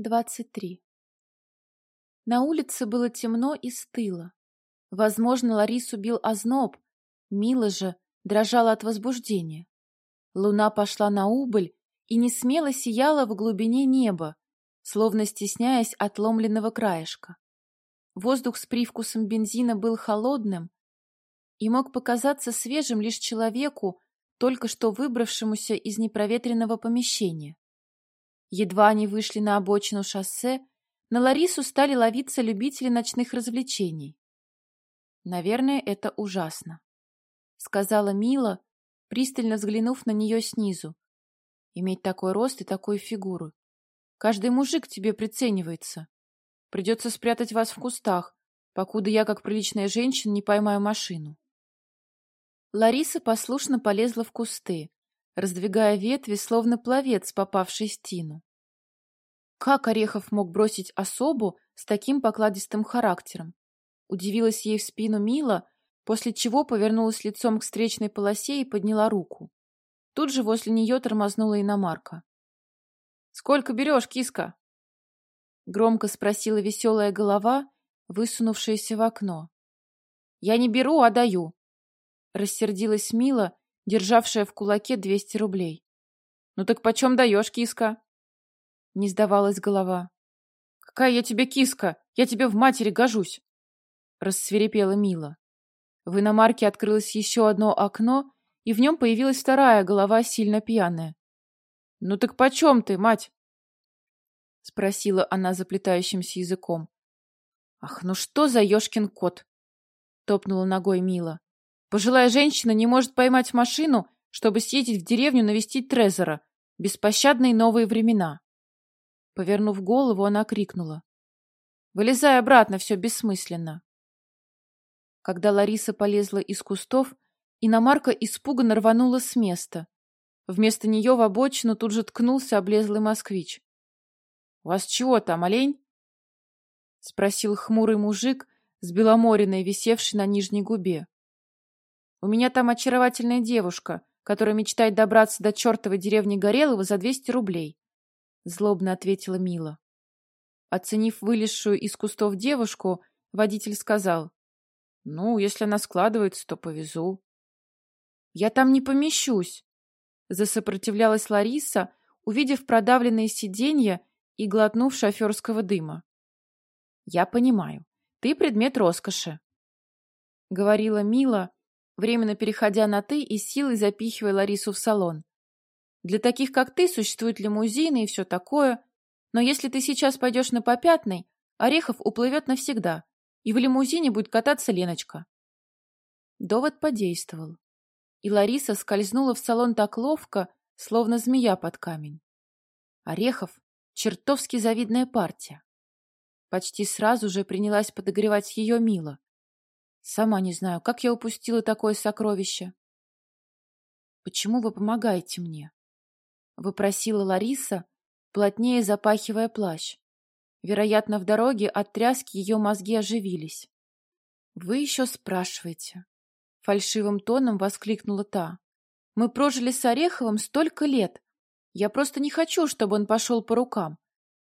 23. На улице было темно и стыло. Возможно, Ларису бил озноб, Мила же дрожала от возбуждения. Луна пошла на убыль и не смело сияла в глубине неба, словно стесняясь отломленного краешка. Воздух с привкусом бензина был холодным и мог показаться свежим лишь человеку, только что выбравшемуся из непроветренного помещения. Едва они вышли на обочину шоссе, на Ларису стали ловиться любители ночных развлечений. «Наверное, это ужасно», — сказала Мила, пристально взглянув на нее снизу. «Иметь такой рост и такую фигуру. Каждый мужик тебе приценивается. Придется спрятать вас в кустах, покуда я, как приличная женщина, не поймаю машину». Лариса послушно полезла в кусты, раздвигая ветви, словно пловец, попавший в тину. Как Орехов мог бросить особу с таким покладистым характером? Удивилась ей в спину Мила, после чего повернулась лицом к встречной полосе и подняла руку. Тут же возле нее тормознула иномарка. «Сколько берешь, киска?» Громко спросила веселая голова, высунувшаяся в окно. «Я не беру, а даю», — рассердилась Мила, державшая в кулаке двести рублей. «Ну так почем даешь, киска?» Не сдавалась голова. «Какая я тебе киска? Я тебе в матери гожусь!» Рассверепела Мила. В иномарке открылось еще одно окно, и в нем появилась вторая голова, сильно пьяная. «Ну так почем ты, мать?» Спросила она заплетающимся языком. «Ах, ну что за ешкин кот?» Топнула ногой Мила. Пожилая женщина не может поймать машину, чтобы съездить в деревню навестить Трезора. Беспощадные новые времена. Повернув голову, она крикнула. «Вылезай обратно, все бессмысленно!» Когда Лариса полезла из кустов, иномарка испуганно рванула с места. Вместо нее в обочину тут же ткнулся облезлый москвич. — вас чего там, олень? — спросил хмурый мужик с беломориной, висевшей на нижней губе. У меня там очаровательная девушка, которая мечтает добраться до чертовой деревни Горелого за 200 рублей. Злобно ответила Мила. Оценив вылезшую из кустов девушку, водитель сказал. Ну, если она складывается, то повезу. Я там не помещусь. Засопротивлялась Лариса, увидев продавленные сиденья и глотнув шоферского дыма. Я понимаю, ты предмет роскоши. Говорила Мила, временно переходя на «ты» и силой запихивая Ларису в салон. «Для таких, как ты, существуют лимузины и все такое, но если ты сейчас пойдешь на попятный, Орехов уплывет навсегда, и в лимузине будет кататься Леночка». Довод подействовал, и Лариса скользнула в салон так ловко, словно змея под камень. Орехов — чертовски завидная партия. Почти сразу же принялась подогревать ее Мила. Сама не знаю, как я упустила такое сокровище. Почему вы помогаете мне? Выпросила Лариса, плотнее запахивая плащ. Вероятно, в дороге от тряски ее мозги оживились. Вы еще спрашиваете. Фальшивым тоном воскликнула та. Мы прожили с Ореховым столько лет. Я просто не хочу, чтобы он пошел по рукам.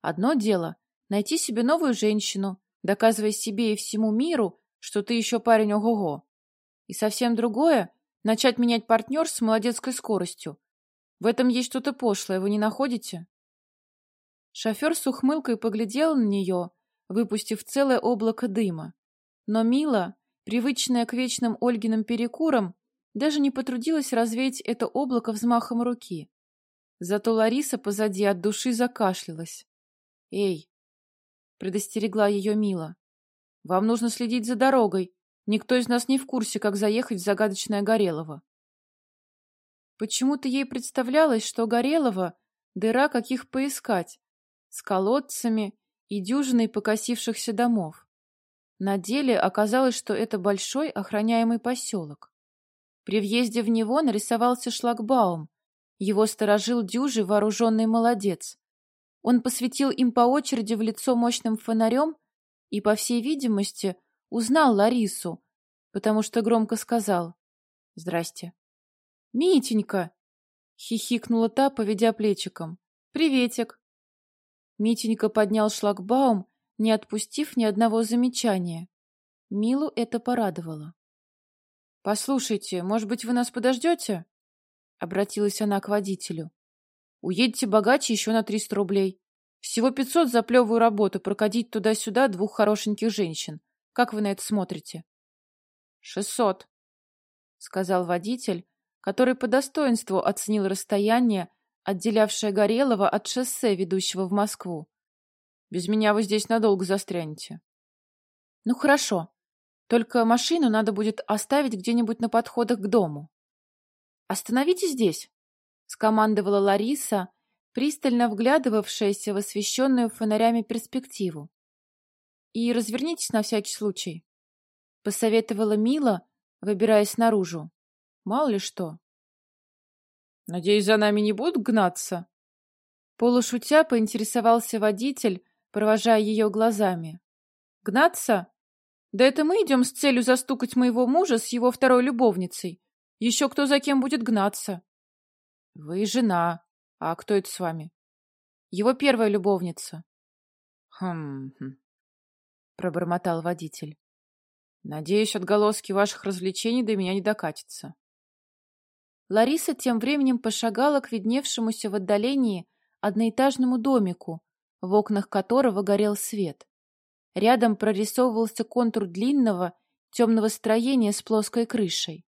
Одно дело — найти себе новую женщину, доказывая себе и всему миру, что ты еще парень ого-го. И совсем другое — начать менять партнер с молодецкой скоростью. В этом есть что-то пошлое, вы не находите? Шофер с ухмылкой поглядел на нее, выпустив целое облако дыма. Но Мила, привычная к вечным Ольгиным перекурам, даже не потрудилась развеять это облако взмахом руки. Зато Лариса позади от души закашлялась. «Эй!» — предостерегла ее Мила. Вам нужно следить за дорогой. Никто из нас не в курсе, как заехать в загадочное Горелово. Почему-то ей представлялось, что Горелово — дыра, каких поискать, с колодцами и дюжиной покосившихся домов. На деле оказалось, что это большой охраняемый поселок. При въезде в него нарисовался шлагбаум. Его сторожил дюжий вооруженный молодец. Он посветил им по очереди в лицо мощным фонарем и, по всей видимости, узнал Ларису, потому что громко сказал «Здрасте». «Митенька!» — хихикнула та, поведя плечиком. «Приветик!» Митенька поднял шлагбаум, не отпустив ни одного замечания. Милу это порадовало. «Послушайте, может быть, вы нас подождете?» Обратилась она к водителю. «Уедете богаче еще на триста рублей. Всего пятьсот за плевую работу прокатить туда-сюда двух хорошеньких женщин. Как вы на это смотрите?» «Шестьсот», — сказал водитель, который по достоинству оценил расстояние, отделявшее Горелого от шоссе, ведущего в Москву. «Без меня вы здесь надолго застрянете». «Ну, хорошо. Только машину надо будет оставить где-нибудь на подходах к дому». «Остановитесь здесь», — скомандовала Лариса, пристально вглядывавшаяся в освещенную фонарями перспективу. «И развернитесь на всякий случай», — посоветовала Мила, выбираясь наружу. Мало ли что. «Надеюсь, за нами не будут гнаться?» Полушутя поинтересовался водитель, провожая ее глазами. «Гнаться? Да это мы идем с целью застукать моего мужа с его второй любовницей. Еще кто за кем будет гнаться?» «Вы жена. А кто это с вами?» «Его первая любовница». «Хм...», хм пробормотал водитель. «Надеюсь, отголоски ваших развлечений до меня не докатятся». Лариса тем временем пошагала к видневшемуся в отдалении одноэтажному домику, в окнах которого горел свет. Рядом прорисовывался контур длинного, темного строения с плоской крышей.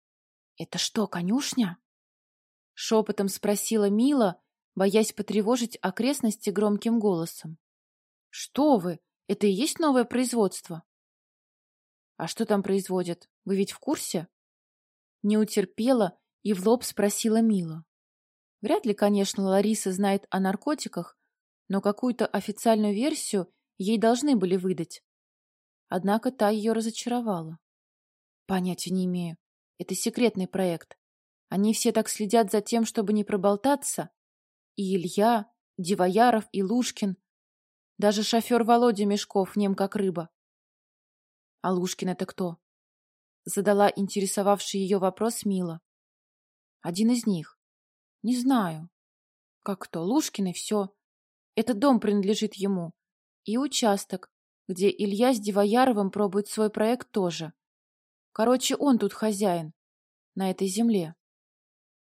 — Это что, конюшня? — шепотом спросила Мила, боясь потревожить окрестности громким голосом. — Что вы, это и есть новое производство? — А что там производят? Вы ведь в курсе? Не утерпела и в лоб спросила Мила. Вряд ли, конечно, Лариса знает о наркотиках, но какую-то официальную версию ей должны были выдать. Однако та ее разочаровала. Понятия не имею. Это секретный проект. Они все так следят за тем, чтобы не проболтаться. И Илья, Дивояров и Лушкин. Даже шофер Володя Мешков нем как рыба. А Лушкин это кто? Задала интересовавший ее вопрос Мила. Один из них. Не знаю. Как кто? Лушкин и все. Этот дом принадлежит ему. И участок, где Илья с Дивояровым пробует свой проект тоже. Короче, он тут хозяин. На этой земле.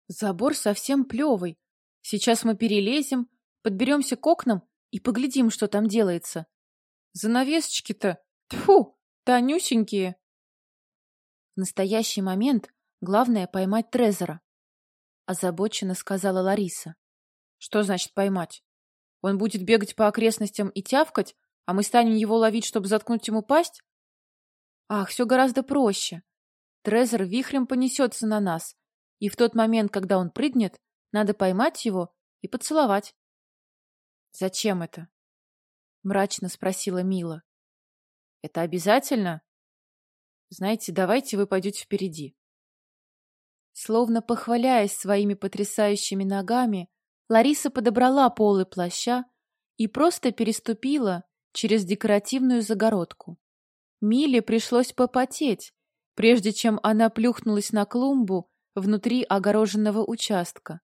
Забор совсем плевый. Сейчас мы перелезем, подберемся к окнам и поглядим, что там делается. Занавесочки-то, тьфу, тонюсенькие. В настоящий момент главное поймать Трезора озабоченно сказала Лариса. Что значит поймать? Он будет бегать по окрестностям и тявкать, а мы станем его ловить, чтобы заткнуть ему пасть? Ах, все гораздо проще. Трезор вихрем понесется на нас, и в тот момент, когда он прыгнет, надо поймать его и поцеловать. Зачем это? Мрачно спросила Мила. Это обязательно? Знаете, давайте вы пойдете впереди. Словно похваляясь своими потрясающими ногами, Лариса подобрала полы плаща и просто переступила через декоративную загородку. Миле пришлось попотеть, прежде чем она плюхнулась на клумбу внутри огороженного участка.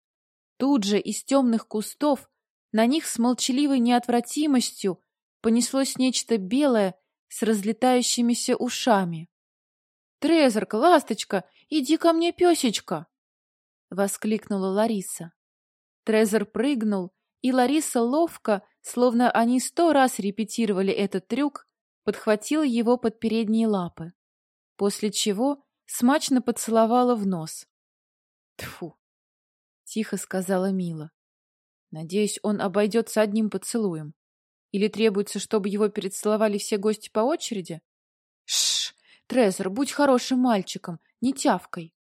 Тут же из темных кустов на них с молчаливой неотвратимостью понеслось нечто белое с разлетающимися ушами. «Трезорка, ласточка, иди ко мне, песечка!» — воскликнула Лариса. Трезор прыгнул, и Лариса ловко, словно они сто раз репетировали этот трюк, подхватила его под передние лапы, после чего смачно поцеловала в нос. Тфу, тихо сказала Мила. Надеюсь, он обойдется одним поцелуем. Или требуется, чтобы его перецеловали все гости по очереди? Трезор, будь хорошим мальчиком, не тявкой.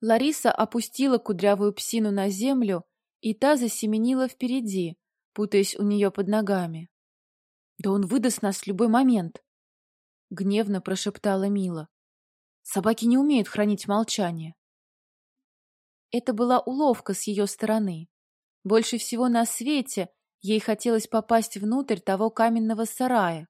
Лариса опустила кудрявую псину на землю, и та засеменила впереди, путаясь у нее под ногами. «Да он выдаст нас в любой момент!» — гневно прошептала Мила. «Собаки не умеют хранить молчание». Это была уловка с ее стороны. Больше всего на свете ей хотелось попасть внутрь того каменного сарая,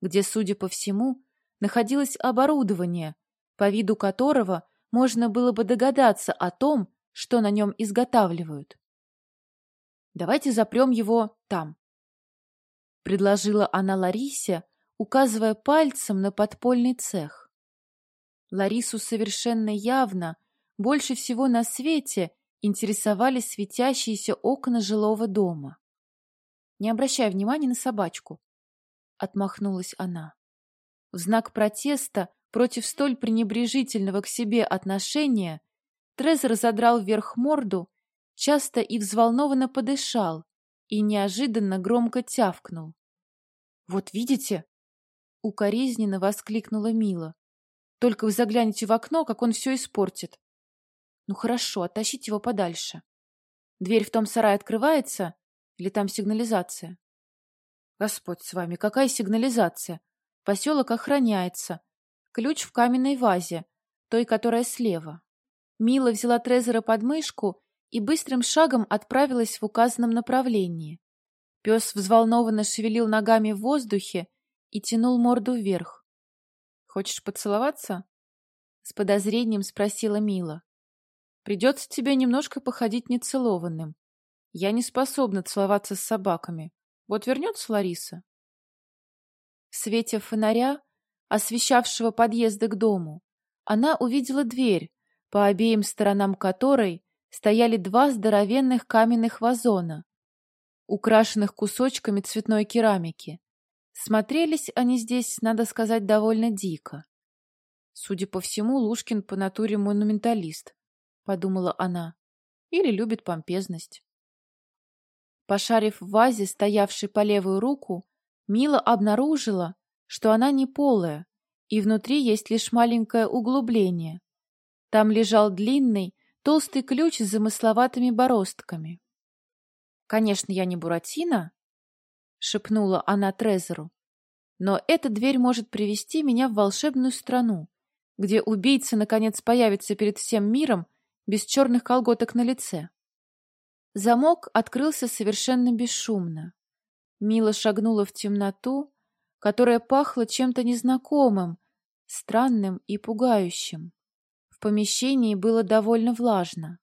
где, судя по всему, находилось оборудование, по виду которого можно было бы догадаться о том, что на нем изготавливают. «Давайте запрем его там», предложила она Ларисе, указывая пальцем на подпольный цех. Ларису совершенно явно, больше всего на свете, интересовали светящиеся окна жилого дома. Не обращай внимания на собачку, — отмахнулась она. В знак протеста против столь пренебрежительного к себе отношения Трезор задрал вверх морду, часто и взволнованно подышал и неожиданно громко тявкнул. «Вот видите?» — укоризненно воскликнула Мила. «Только вы заглянете в окно, как он все испортит». «Ну хорошо, оттащите его подальше. Дверь в том сарае открывается или там сигнализация?» «Господь с вами, какая сигнализация? Поселок охраняется. Ключ в каменной вазе, той, которая слева». Мила взяла Трезора под мышку и быстрым шагом отправилась в указанном направлении. Пес взволнованно шевелил ногами в воздухе и тянул морду вверх. «Хочешь поцеловаться?» — с подозрением спросила Мила. «Придется тебе немножко походить нецелованным. Я не способна целоваться с собаками. Вот вернется Лариса?» В свете фонаря, освещавшего подъезды к дому, она увидела дверь, по обеим сторонам которой стояли два здоровенных каменных вазона, украшенных кусочками цветной керамики. Смотрелись они здесь, надо сказать, довольно дико. Судя по всему, Лушкин по натуре монументалист, подумала она, или любит помпезность. Пошарив в вазе, стоявшей по левую руку, Мила обнаружила, что она не полая, и внутри есть лишь маленькое углубление. Там лежал длинный, толстый ключ с замысловатыми бороздками. «Конечно, я не Буратино», — шепнула она Трезору, «но эта дверь может привести меня в волшебную страну, где убийца, наконец, появится перед всем миром без черных колготок на лице». Замок открылся совершенно бесшумно. Мила шагнула в темноту, которая пахла чем-то незнакомым, странным и пугающим. В помещении было довольно влажно.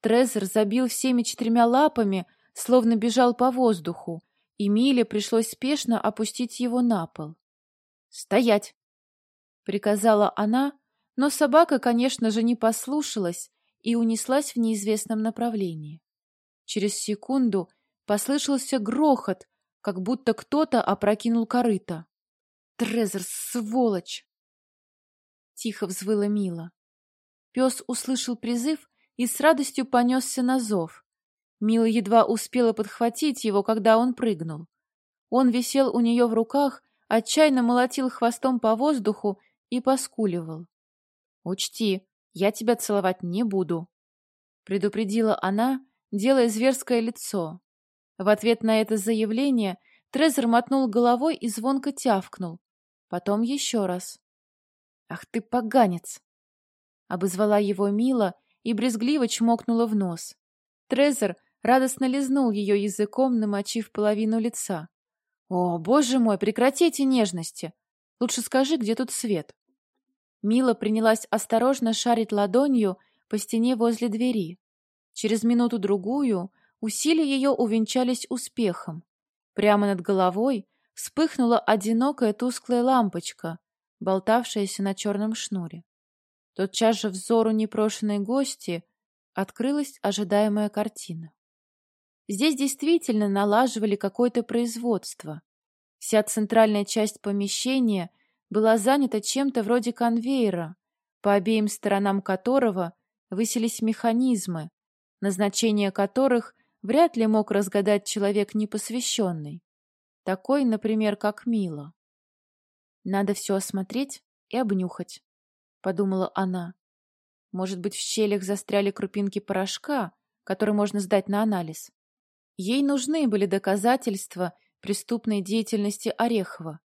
Трезор забил всеми четырьмя лапами, словно бежал по воздуху, и Миле пришлось спешно опустить его на пол. «Стоять!» — приказала она, но собака, конечно же, не послушалась и унеслась в неизвестном направлении. Через секунду послышался грохот, как будто кто-то опрокинул корыто. «Трезор, сволочь!» Тихо взвыла Мила. Пес услышал призыв и с радостью понесся на зов. Мила едва успела подхватить его, когда он прыгнул. Он висел у нее в руках, отчаянно молотил хвостом по воздуху и поскуливал. «Учти, я тебя целовать не буду», — предупредила она, делая зверское лицо. В ответ на это заявление Трезор мотнул головой и звонко тявкнул. Потом еще раз. «Ах ты, поганец!» Обозвала его Мила и брезгливо чмокнула в нос. Трезор радостно лизнул ее языком, намочив половину лица. «О, боже мой, прекратите нежности! Лучше скажи, где тут свет?» Мила принялась осторожно шарить ладонью по стене возле двери. Через минуту-другую усилия ее увенчались успехом. Прямо над головой вспыхнула одинокая тусклая лампочка, болтавшаяся на черном шнуре. Тотчас же взору непрошенной гости открылась ожидаемая картина. Здесь действительно налаживали какое-то производство. Вся центральная часть помещения была занята чем-то вроде конвейера, по обеим сторонам которого высились механизмы, назначение которых вряд ли мог разгадать человек непосвященный, такой, например, как Мила. «Надо все осмотреть и обнюхать», — подумала она. «Может быть, в щелях застряли крупинки порошка, который можно сдать на анализ?» Ей нужны были доказательства преступной деятельности Орехова.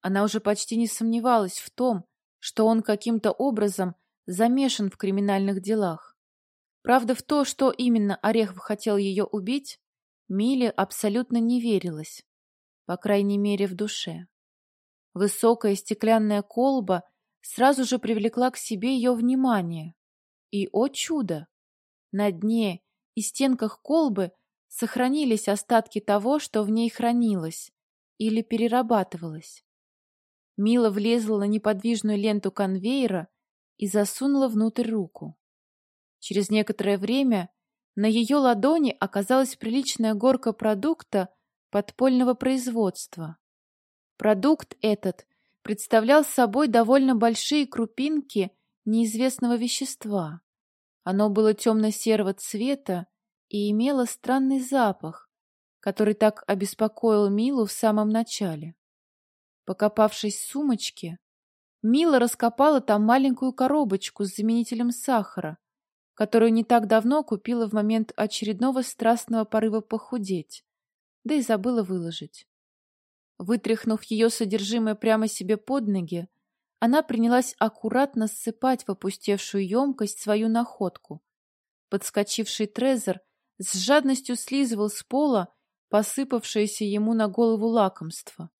Она уже почти не сомневалась в том, что он каким-то образом замешан в криминальных делах. Правда, в то, что именно Орехов хотел ее убить, Миле абсолютно не верилось, по крайней мере, в душе. Высокая стеклянная колба сразу же привлекла к себе ее внимание. И, о чудо! На дне и стенках колбы сохранились остатки того, что в ней хранилось, или перерабатывалась. Мила влезла на неподвижную ленту конвейера и засунула внутрь руку. Через некоторое время на ее ладони оказалась приличная горка продукта подпольного производства. Продукт этот представлял собой довольно большие крупинки неизвестного вещества. Оно было темно-серого цвета и имело странный запах, который так обеспокоил Милу в самом начале. Покопавшись в сумочке, Мила раскопала там маленькую коробочку с заменителем сахара, которую не так давно купила в момент очередного страстного порыва похудеть, да и забыла выложить. Вытряхнув ее содержимое прямо себе под ноги, она принялась аккуратно ссыпать в опустевшую емкость свою находку. Подскочивший Трезор с жадностью слизывал с пола посыпавшееся ему на голову лакомство.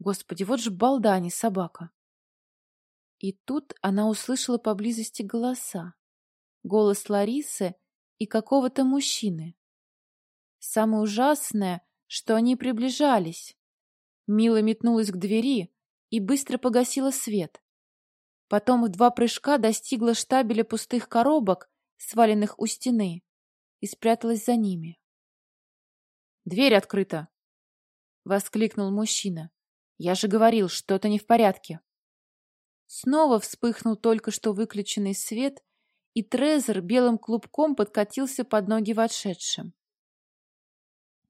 Господи, вот же балда, а не собака. И тут она услышала поблизости голоса. Голос Ларисы и какого-то мужчины. Самое ужасное, что они приближались. Мила метнулась к двери и быстро погасила свет. Потом в два прыжка достигла штабеля пустых коробок, сваленных у стены, и спряталась за ними. «Дверь открыта!» — воскликнул мужчина. «Я же говорил, что-то не в порядке!» Снова вспыхнул только что выключенный свет, и Трезор белым клубком подкатился под ноги вошедшим.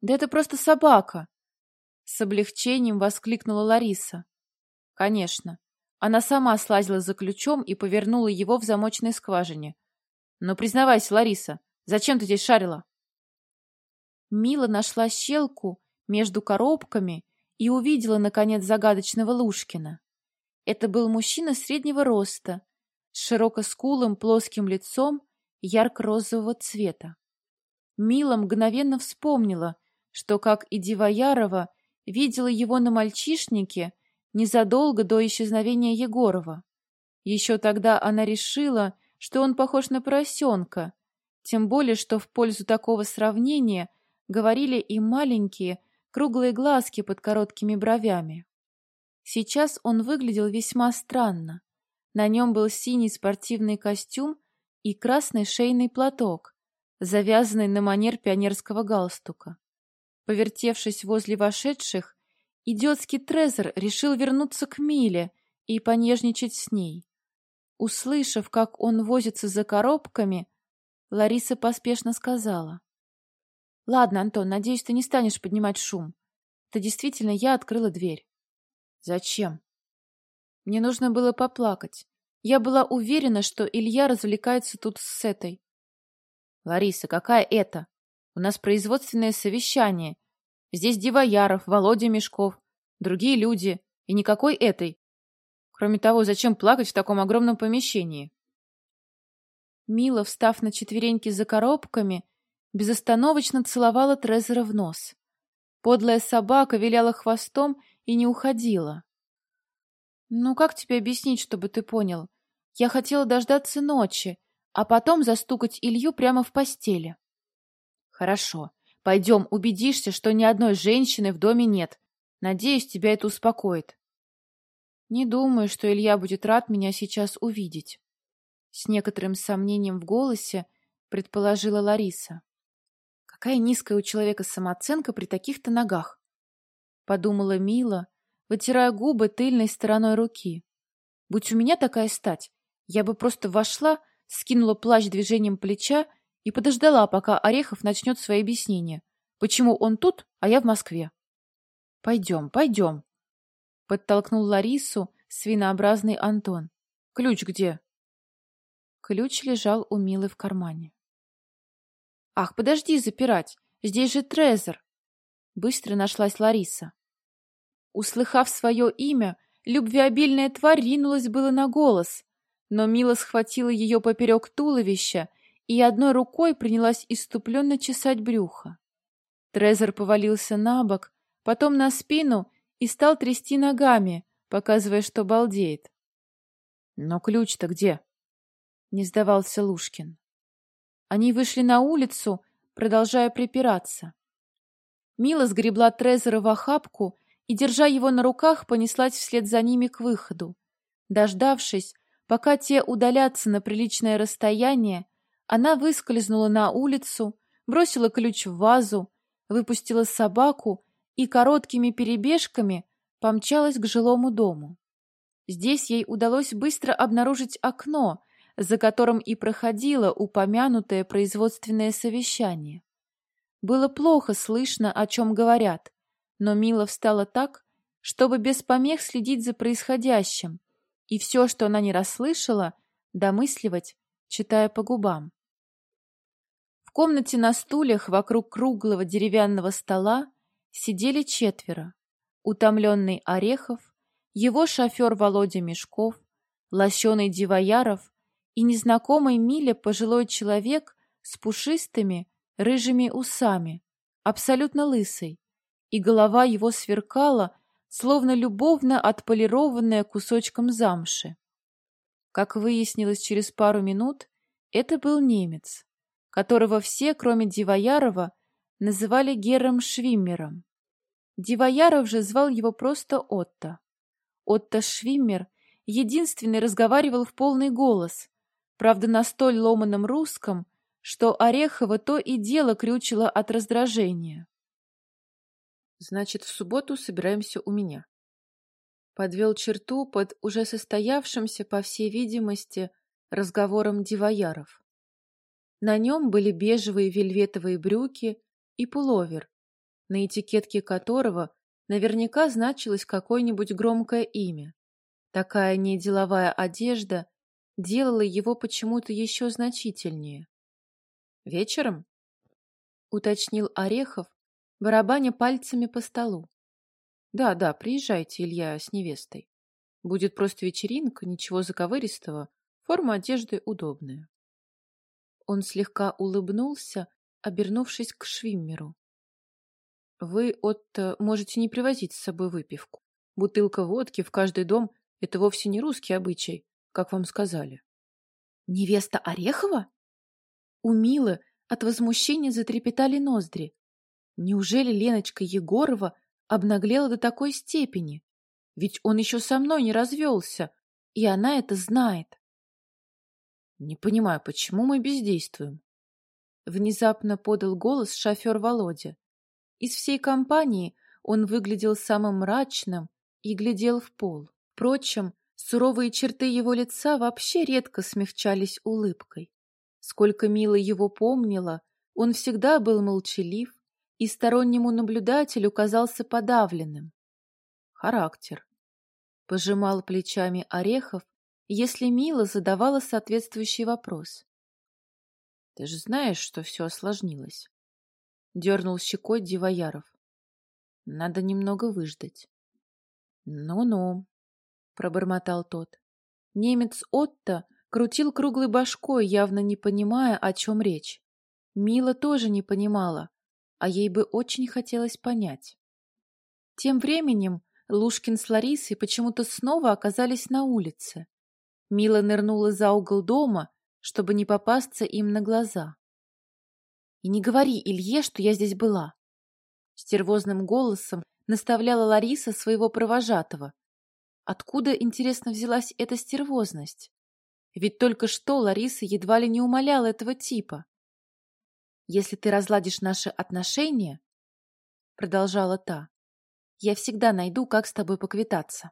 «Да это просто собака!» С облегчением воскликнула Лариса. Конечно. Она сама слазила за ключом и повернула его в замочной скважине. Но признавайся, Лариса, зачем ты здесь шарила? Мила нашла щелку между коробками и увидела, наконец, загадочного Лушкина. Это был мужчина среднего роста, с широкоскулым плоским лицом ярко-розового цвета. Мила мгновенно вспомнила, что, как и Дивоярова, видела его на мальчишнике незадолго до исчезновения Егорова. Еще тогда она решила, что он похож на поросенка, тем более, что в пользу такого сравнения говорили и маленькие, круглые глазки под короткими бровями. Сейчас он выглядел весьма странно. На нем был синий спортивный костюм и красный шейный платок, завязанный на манер пионерского галстука. Повертевшись возле вошедших, идиотский Трезор решил вернуться к Миле и понежничать с ней. Услышав, как он возится за коробками, Лариса поспешно сказала. — Ладно, Антон, надеюсь, ты не станешь поднимать шум. Это действительно я открыла дверь. — Зачем? Мне нужно было поплакать. Я была уверена, что Илья развлекается тут с этой. — Лариса, какая это? У нас производственное совещание. Здесь Дивояров, Володя Мешков, другие люди. И никакой этой. Кроме того, зачем плакать в таком огромном помещении? Мила, встав на четвереньки за коробками, безостановочно целовала Трезора в нос. Подлая собака виляла хвостом и не уходила. «Ну, как тебе объяснить, чтобы ты понял? Я хотела дождаться ночи, а потом застукать Илью прямо в постели». Хорошо. Пойдем, убедишься, что ни одной женщины в доме нет. Надеюсь, тебя это успокоит. Не думаю, что Илья будет рад меня сейчас увидеть. С некоторым сомнением в голосе предположила Лариса. Какая низкая у человека самооценка при таких-то ногах. Подумала Мила, вытирая губы тыльной стороной руки. Будь у меня такая стать, я бы просто вошла, скинула плащ движением плеча и подождала, пока Орехов начнет свои объяснения. Почему он тут, а я в Москве? — Пойдем, пойдем. Подтолкнул Ларису свинообразный Антон. — Ключ где? Ключ лежал у Милы в кармане. — Ах, подожди запирать, здесь же Трезор! Быстро нашлась Лариса. Услыхав свое имя, любвеобильная тварь ринулась было на голос, но Мила схватила ее поперек туловища и одной рукой принялась иступленно чесать брюхо. Трезор повалился на бок, потом на спину и стал трясти ногами, показывая, что балдеет. — Но ключ-то где? — не сдавался Лушкин. Они вышли на улицу, продолжая припираться. Мила сгребла Трезора в охапку и, держа его на руках, понеслась вслед за ними к выходу. Дождавшись, пока те удалятся на приличное расстояние, она выскользнула на улицу, бросила ключ в вазу, выпустила собаку и короткими перебежками помчалась к жилому дому. Здесь ей удалось быстро обнаружить окно, за которым и проходило упомянутое производственное совещание. Было плохо слышно, о чем говорят, но Мила встала так, чтобы без помех следить за происходящим, и все, что она не расслышала, домысливать, читая по губам. В комнате на стульях вокруг круглого деревянного стола сидели четверо. Утомленный Орехов, его шофер Володя Мешков, лощеный Дивояров и незнакомый Миле пожилой человек с пушистыми рыжими усами, абсолютно лысый, и голова его сверкала, словно любовно отполированная кусочком замши. Как выяснилось через пару минут, это был немец, которого все, кроме Дивоярова, называли Гером Швиммером. Дивояров же звал его просто Отто. Отто Швиммер единственный разговаривал в полный голос, правда, на столь ломаном русском, что Орехова то и дело крючило от раздражения. «Значит, в субботу собираемся у меня». Подвел черту под уже состоявшимся, по всей видимости, разговором Дивояров. На нем были бежевые вельветовые брюки и пуловер, на этикетке которого наверняка значилось какое-нибудь громкое имя. Такая неделовая одежда делала его почему-то еще значительнее. «Вечером?» — уточнил Орехов, барабаня пальцами по столу. «Да, да, приезжайте, Илья, с невестой. Будет просто вечеринка, ничего заковыристого, форма одежды удобная». Он слегка улыбнулся, обернувшись к Швиммеру. «Вы, Отто, можете не привозить с собой выпивку. Бутылка водки в каждый дом — это вовсе не русский обычай, как вам сказали». «Невеста Орехова?» У Милы от возмущения затрепетали ноздри. Неужели Леночка Егорова обнаглела до такой степени? Ведь он еще со мной не развелся, и она это знает. Не понимаю, почему мы бездействуем? Внезапно подал голос шофер Володя. Из всей компании он выглядел самым мрачным и глядел в пол. Впрочем, суровые черты его лица вообще редко смягчались улыбкой. Сколько Мила его помнила, он всегда был молчалив и стороннему наблюдателю казался подавленным. Характер. Пожимал плечами Орехов, если Мила задавала соответствующий вопрос. — Ты же знаешь, что все осложнилось. Дернул щекой Дивояров. — Надо немного выждать. «Ну — Ну-ну, — пробормотал тот. Немец Отто Крутил круглой башкой, явно не понимая, о чем речь. Мила тоже не понимала, а ей бы очень хотелось понять. Тем временем Лушкин с Ларисой почему-то снова оказались на улице. Мила нырнула за угол дома, чтобы не попасться им на глаза. «И не говори Илье, что я здесь была!» Стервозным голосом наставляла Лариса своего провожатого. Откуда, интересно, взялась эта стервозность? Ведь только что Лариса едва ли не умоляла этого типа. «Если ты разладишь наши отношения, — продолжала та, — я всегда найду, как с тобой поквитаться».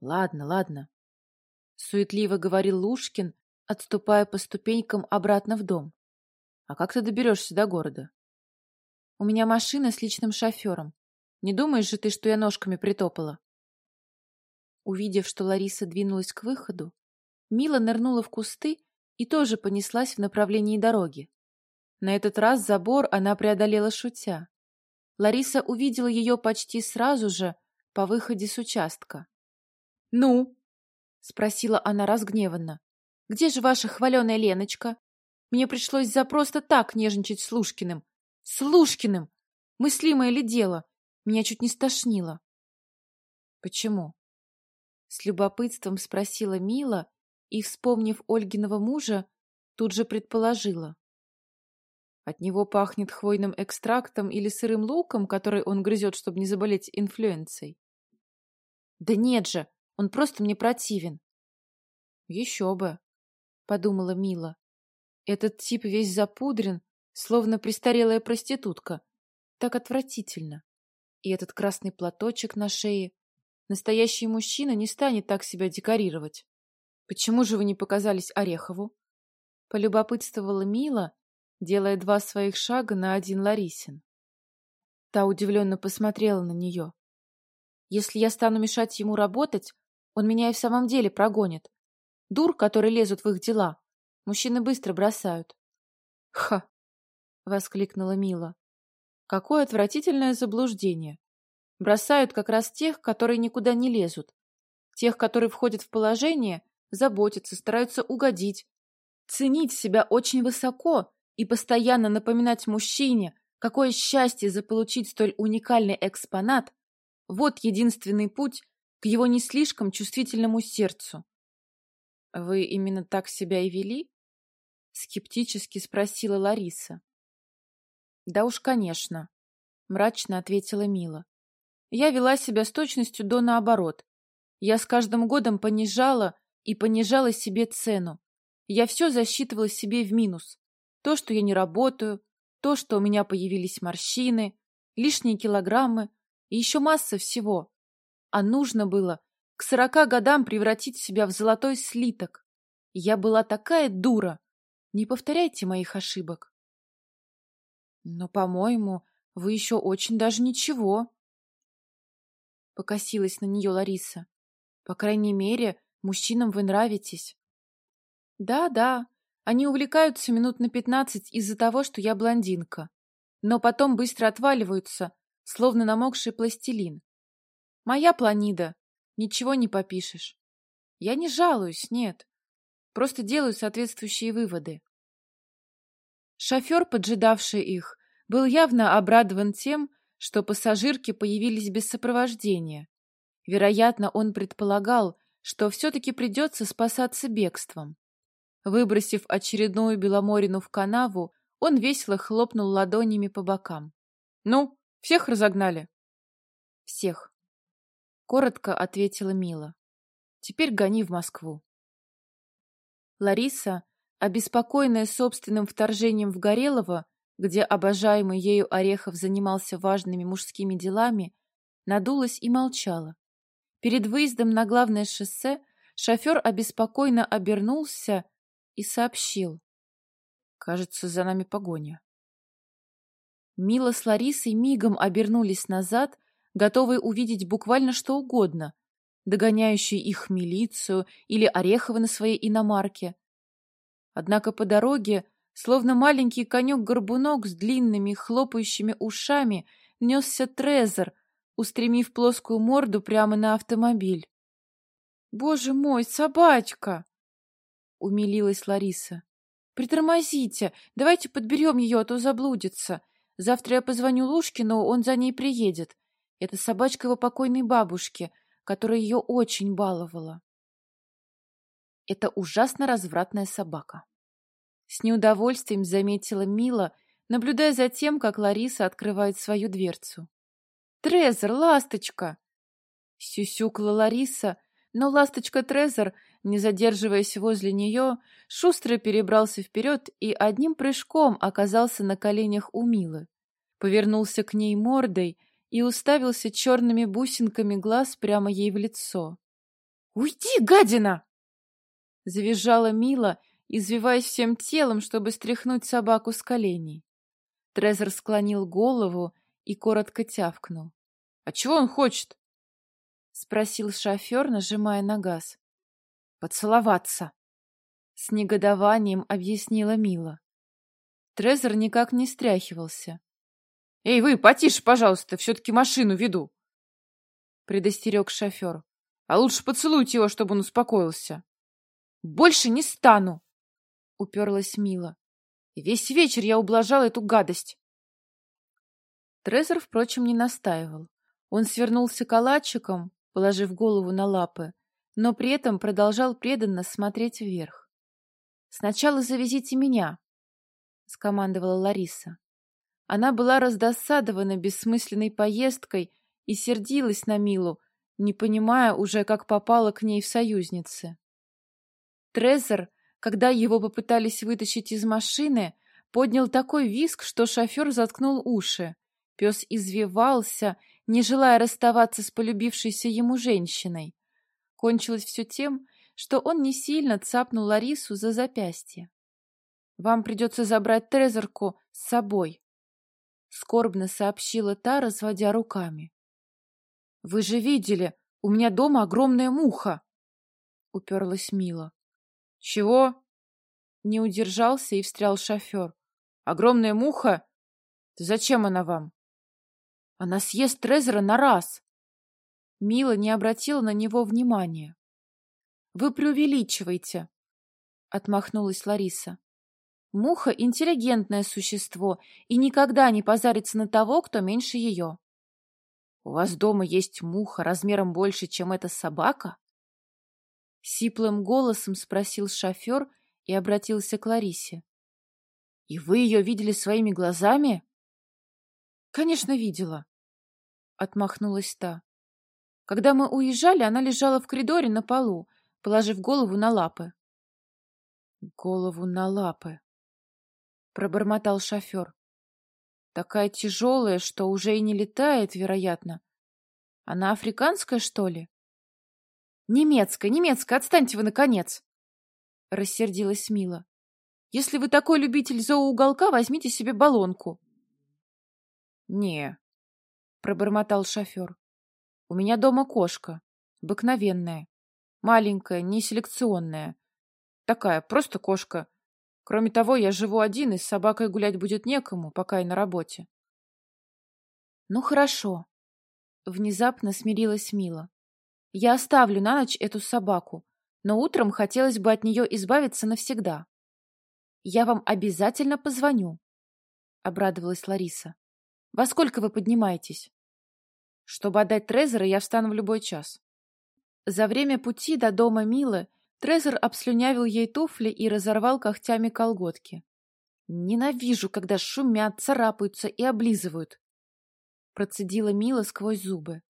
«Ладно, ладно», — суетливо говорил Лушкин, отступая по ступенькам обратно в дом. «А как ты доберешься до города?» «У меня машина с личным шофером. Не думаешь же ты, что я ножками притопала?» Увидев, что Лариса двинулась к выходу, Мила нырнула в кусты и тоже понеслась в направлении дороги. На этот раз забор она преодолела шутя. Лариса увидела ее почти сразу же по выходе с участка. «Ну?» — спросила она разгневанно. «Где же ваша хваленая Леночка? Мне пришлось за просто так нежничать с Лушкиным. С Лушкиным! Мыслимое ли дело? Меня чуть не стошнило». «Почему?» С любопытством спросила Мила, и, вспомнив Ольгиного мужа, тут же предположила. От него пахнет хвойным экстрактом или сырым луком, который он грызет, чтобы не заболеть инфлюенцией. Да нет же, он просто мне противен. Еще бы, подумала Мила. Этот тип весь запудрен, словно престарелая проститутка. Так отвратительно. И этот красный платочек на шее. Настоящий мужчина не станет так себя декорировать. Почему же вы не показались Орехову? Полюбопытствовала Мила, делая два своих шага на один Ларисин. Та удивленно посмотрела на нее. Если я стану мешать ему работать, он меня и в самом деле прогонит. Дур, которые лезут в их дела, мужчины быстро бросают. Ха! воскликнула Мила. Какое отвратительное заблуждение. Бросают как раз тех, которые никуда не лезут. Тех, которые входят в положение, заботятся, стараются угодить. Ценить себя очень высоко и постоянно напоминать мужчине, какое счастье заполучить столь уникальный экспонат, вот единственный путь к его не слишком чувствительному сердцу. — Вы именно так себя и вели? — скептически спросила Лариса. — Да уж, конечно, — мрачно ответила Мила. Я вела себя с точностью до наоборот. Я с каждым годом понижала и понижала себе цену. Я все засчитывала себе в минус. То, что я не работаю, то, что у меня появились морщины, лишние килограммы и еще масса всего. А нужно было к сорока годам превратить себя в золотой слиток. Я была такая дура. Не повторяйте моих ошибок. Но, по-моему, вы еще очень даже ничего. Покосилась на нее Лариса. По крайней мере, мужчинам вы нравитесь. Да, да, они увлекаются минут на пятнадцать из-за того, что я блондинка, но потом быстро отваливаются, словно намокший пластилин. Моя планида, ничего не попишешь. Я не жалуюсь, нет, просто делаю соответствующие выводы. Шофер, поджидавший их, был явно обрадован тем, что пассажирки появились без сопровождения. Вероятно, он предполагал, что все-таки придется спасаться бегством. Выбросив очередную Беломорину в канаву, он весело хлопнул ладонями по бокам. — Ну, всех разогнали? — Всех. Коротко ответила Мила. — Теперь гони в Москву. Лариса, обеспокоенная собственным вторжением в Горелово, где обожаемый ею Орехов занимался важными мужскими делами, надулась и молчала. Перед выездом на главное шоссе шофер обеспокоенно обернулся и сообщил. Кажется, за нами погоня. Мила с Ларисой мигом обернулись назад, готовые увидеть буквально что угодно, догоняющие их милицию или Орехова на своей иномарке. Однако по дороге, словно маленький конек-горбунок с длинными хлопающими ушами, несся Трезор, устремив плоскую морду прямо на автомобиль. «Боже мой, собачка!» Умилилась Лариса. Притормозите, давайте подберем ее, а то заблудится. Завтра я позвоню Лушкину, он за ней приедет. Это собачка его покойной бабушки, которая ее очень баловала. Это ужасно развратная собака. С неудовольствием заметила Мила, наблюдая за тем, как Лариса открывает свою дверцу. «Трезор, ласточка!» Сюсюкала Лариса, но ласточка Трезор не задерживаясь возле нее, шустро перебрался вперед и одним прыжком оказался на коленях у Милы. Повернулся к ней мордой и уставился черными бусинками глаз прямо ей в лицо. «Уйди, гадина!» Завизжала Мила, извиваясь всем телом, чтобы стряхнуть собаку с коленей. Трезор склонил голову и коротко тявкнул. — А чего он хочет? — спросил шофер, нажимая на газ. Поцеловаться. С негодованием объяснила Мила. Трезор никак не стряхивался. — Эй, вы, потише, пожалуйста, все-таки машину веду. Предостерег шофер. — А лучше поцелуйте его, чтобы он успокоился. — Больше не стану! — уперлась Мила. — Весь вечер я ублажала эту гадость. Трезор, впрочем, не настаивал. Он свернулся калачиком, положив голову на лапы, но при этом продолжал преданно смотреть вверх. «Сначала завезите меня», — скомандовала Лариса. Она была раздосадована бессмысленной поездкой и сердилась на Милу, не понимая уже, как попала к ней в союзницы. Трезор, когда его попытались вытащить из машины, поднял такой визг, что шофер заткнул уши. Пес извивался, не желая расставаться с полюбившейся ему женщиной. Кончилось все тем, что он не сильно цапнул Ларису за запястье. «Вам придется забрать Трезорку с собой», — скорбно сообщила та, разводя руками. «Вы же видели, у меня дома огромная муха!» — уперлась Мила. «Чего?» — не удержался и встрял шофер. «Огромная муха? Зачем она вам?» «Она съест Трезора на раз!» Мила не обратила на него внимания. «Вы преувеличиваете!» — отмахнулась Лариса. «Муха — интеллигентное существо и никогда не позарится на того, кто меньше ее. «У вас дома есть муха размером больше, чем эта собака?» Сиплым голосом спросил шофер и обратился к Ларисе. «И вы ее видели своими глазами?» «Конечно, видела», — отмахнулась та. «Когда мы уезжали, она лежала в коридоре на полу, положив голову на лапы». «Голову на лапы», — пробормотал шофер. Такая тяжелая, что уже и не летает, вероятно. Она африканская, что ли? Немецкая, немецкая, отстаньте вы, наконец! Рассердилась Мила. Если вы такой любитель зооуголка, возьмите себе баллонку. Не, пробормотал шофер. У меня дома кошка, обыкновенная, маленькая, не селекционная. Такая, просто кошка, Кроме того, я живу один, и с собакой гулять будет некому, пока я на работе. Ну, хорошо. Внезапно смирилась Мила. Я оставлю на ночь эту собаку, но утром хотелось бы от нее избавиться навсегда. Я вам обязательно позвоню, — обрадовалась Лариса. Во сколько вы поднимаетесь? Чтобы отдать Трезора, я встану в любой час. За время пути до дома Милы Трезор обслюнявил ей туфли и разорвал когтями колготки. «Ненавижу, когда шумят, царапаются и облизывают», — процедила Мила сквозь зубы.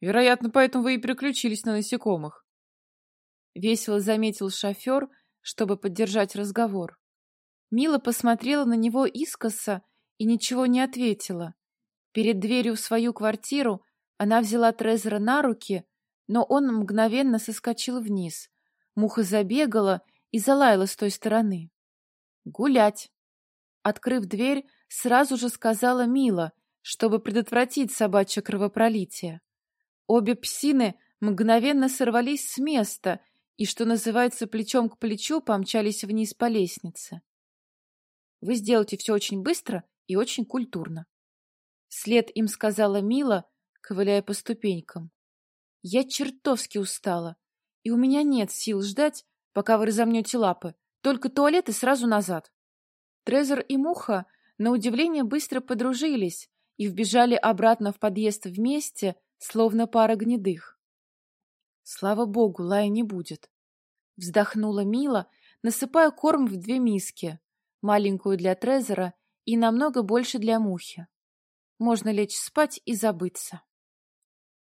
«Вероятно, поэтому вы и переключились на насекомых», — весело заметил шофер, чтобы поддержать разговор. Мила посмотрела на него искоса и ничего не ответила. Перед дверью в свою квартиру она взяла Трезора на руки, но он мгновенно соскочил вниз, Муха забегала и залаяла с той стороны. «Гулять!» Открыв дверь, сразу же сказала Мила, чтобы предотвратить собачье кровопролитие. Обе псины мгновенно сорвались с места и, что называется, плечом к плечу помчались вниз по лестнице. «Вы сделаете все очень быстро и очень культурно», — вслед им сказала Мила, ковыляя по ступенькам. «Я чертовски устала и у меня нет сил ждать, пока вы разомнете лапы. Только туалет и сразу назад. Трезор и Муха, на удивление, быстро подружились и вбежали обратно в подъезд вместе, словно пара гнедых. Слава богу, лая не будет. Вздохнула Мила, насыпая корм в две миски, маленькую для Трезора и намного больше для Мухи. Можно лечь спать и забыться.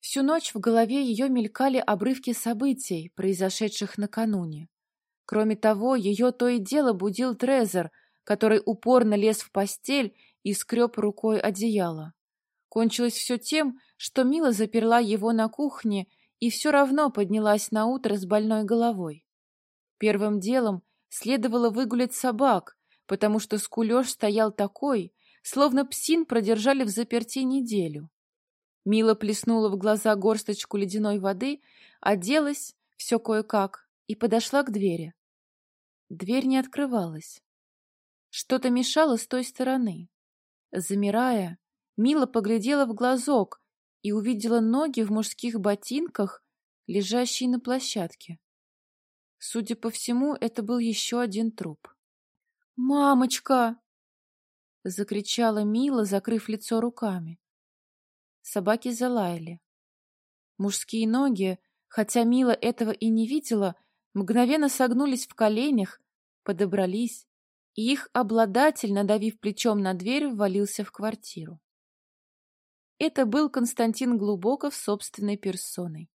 Всю ночь в голове ее мелькали обрывки событий, произошедших накануне. Кроме того, ее то и дело будил Трезор, который упорно лез в постель и скреб рукой одеяло. Кончилось все тем, что Мила заперла его на кухне и все равно поднялась на утро с больной головой. Первым делом следовало выгулять собак, потому что скулеж стоял такой, словно псин продержали в заперти неделю. Мила плеснула в глаза горсточку ледяной воды, оделась, все кое-как, и подошла к двери. Дверь не открывалась. Что-то мешало с той стороны. Замирая, Мила поглядела в глазок и увидела ноги в мужских ботинках, лежащие на площадке. Судя по всему, это был еще один труп. «Мамочка!» — закричала Мила, закрыв лицо руками. Собаки залаяли. Мужские ноги, хотя Мила этого и не видела, мгновенно согнулись в коленях, подобрались и их обладатель, надавив плечом на дверь, ввалился в квартиру. Это был Константин Глубоков собственной персоной.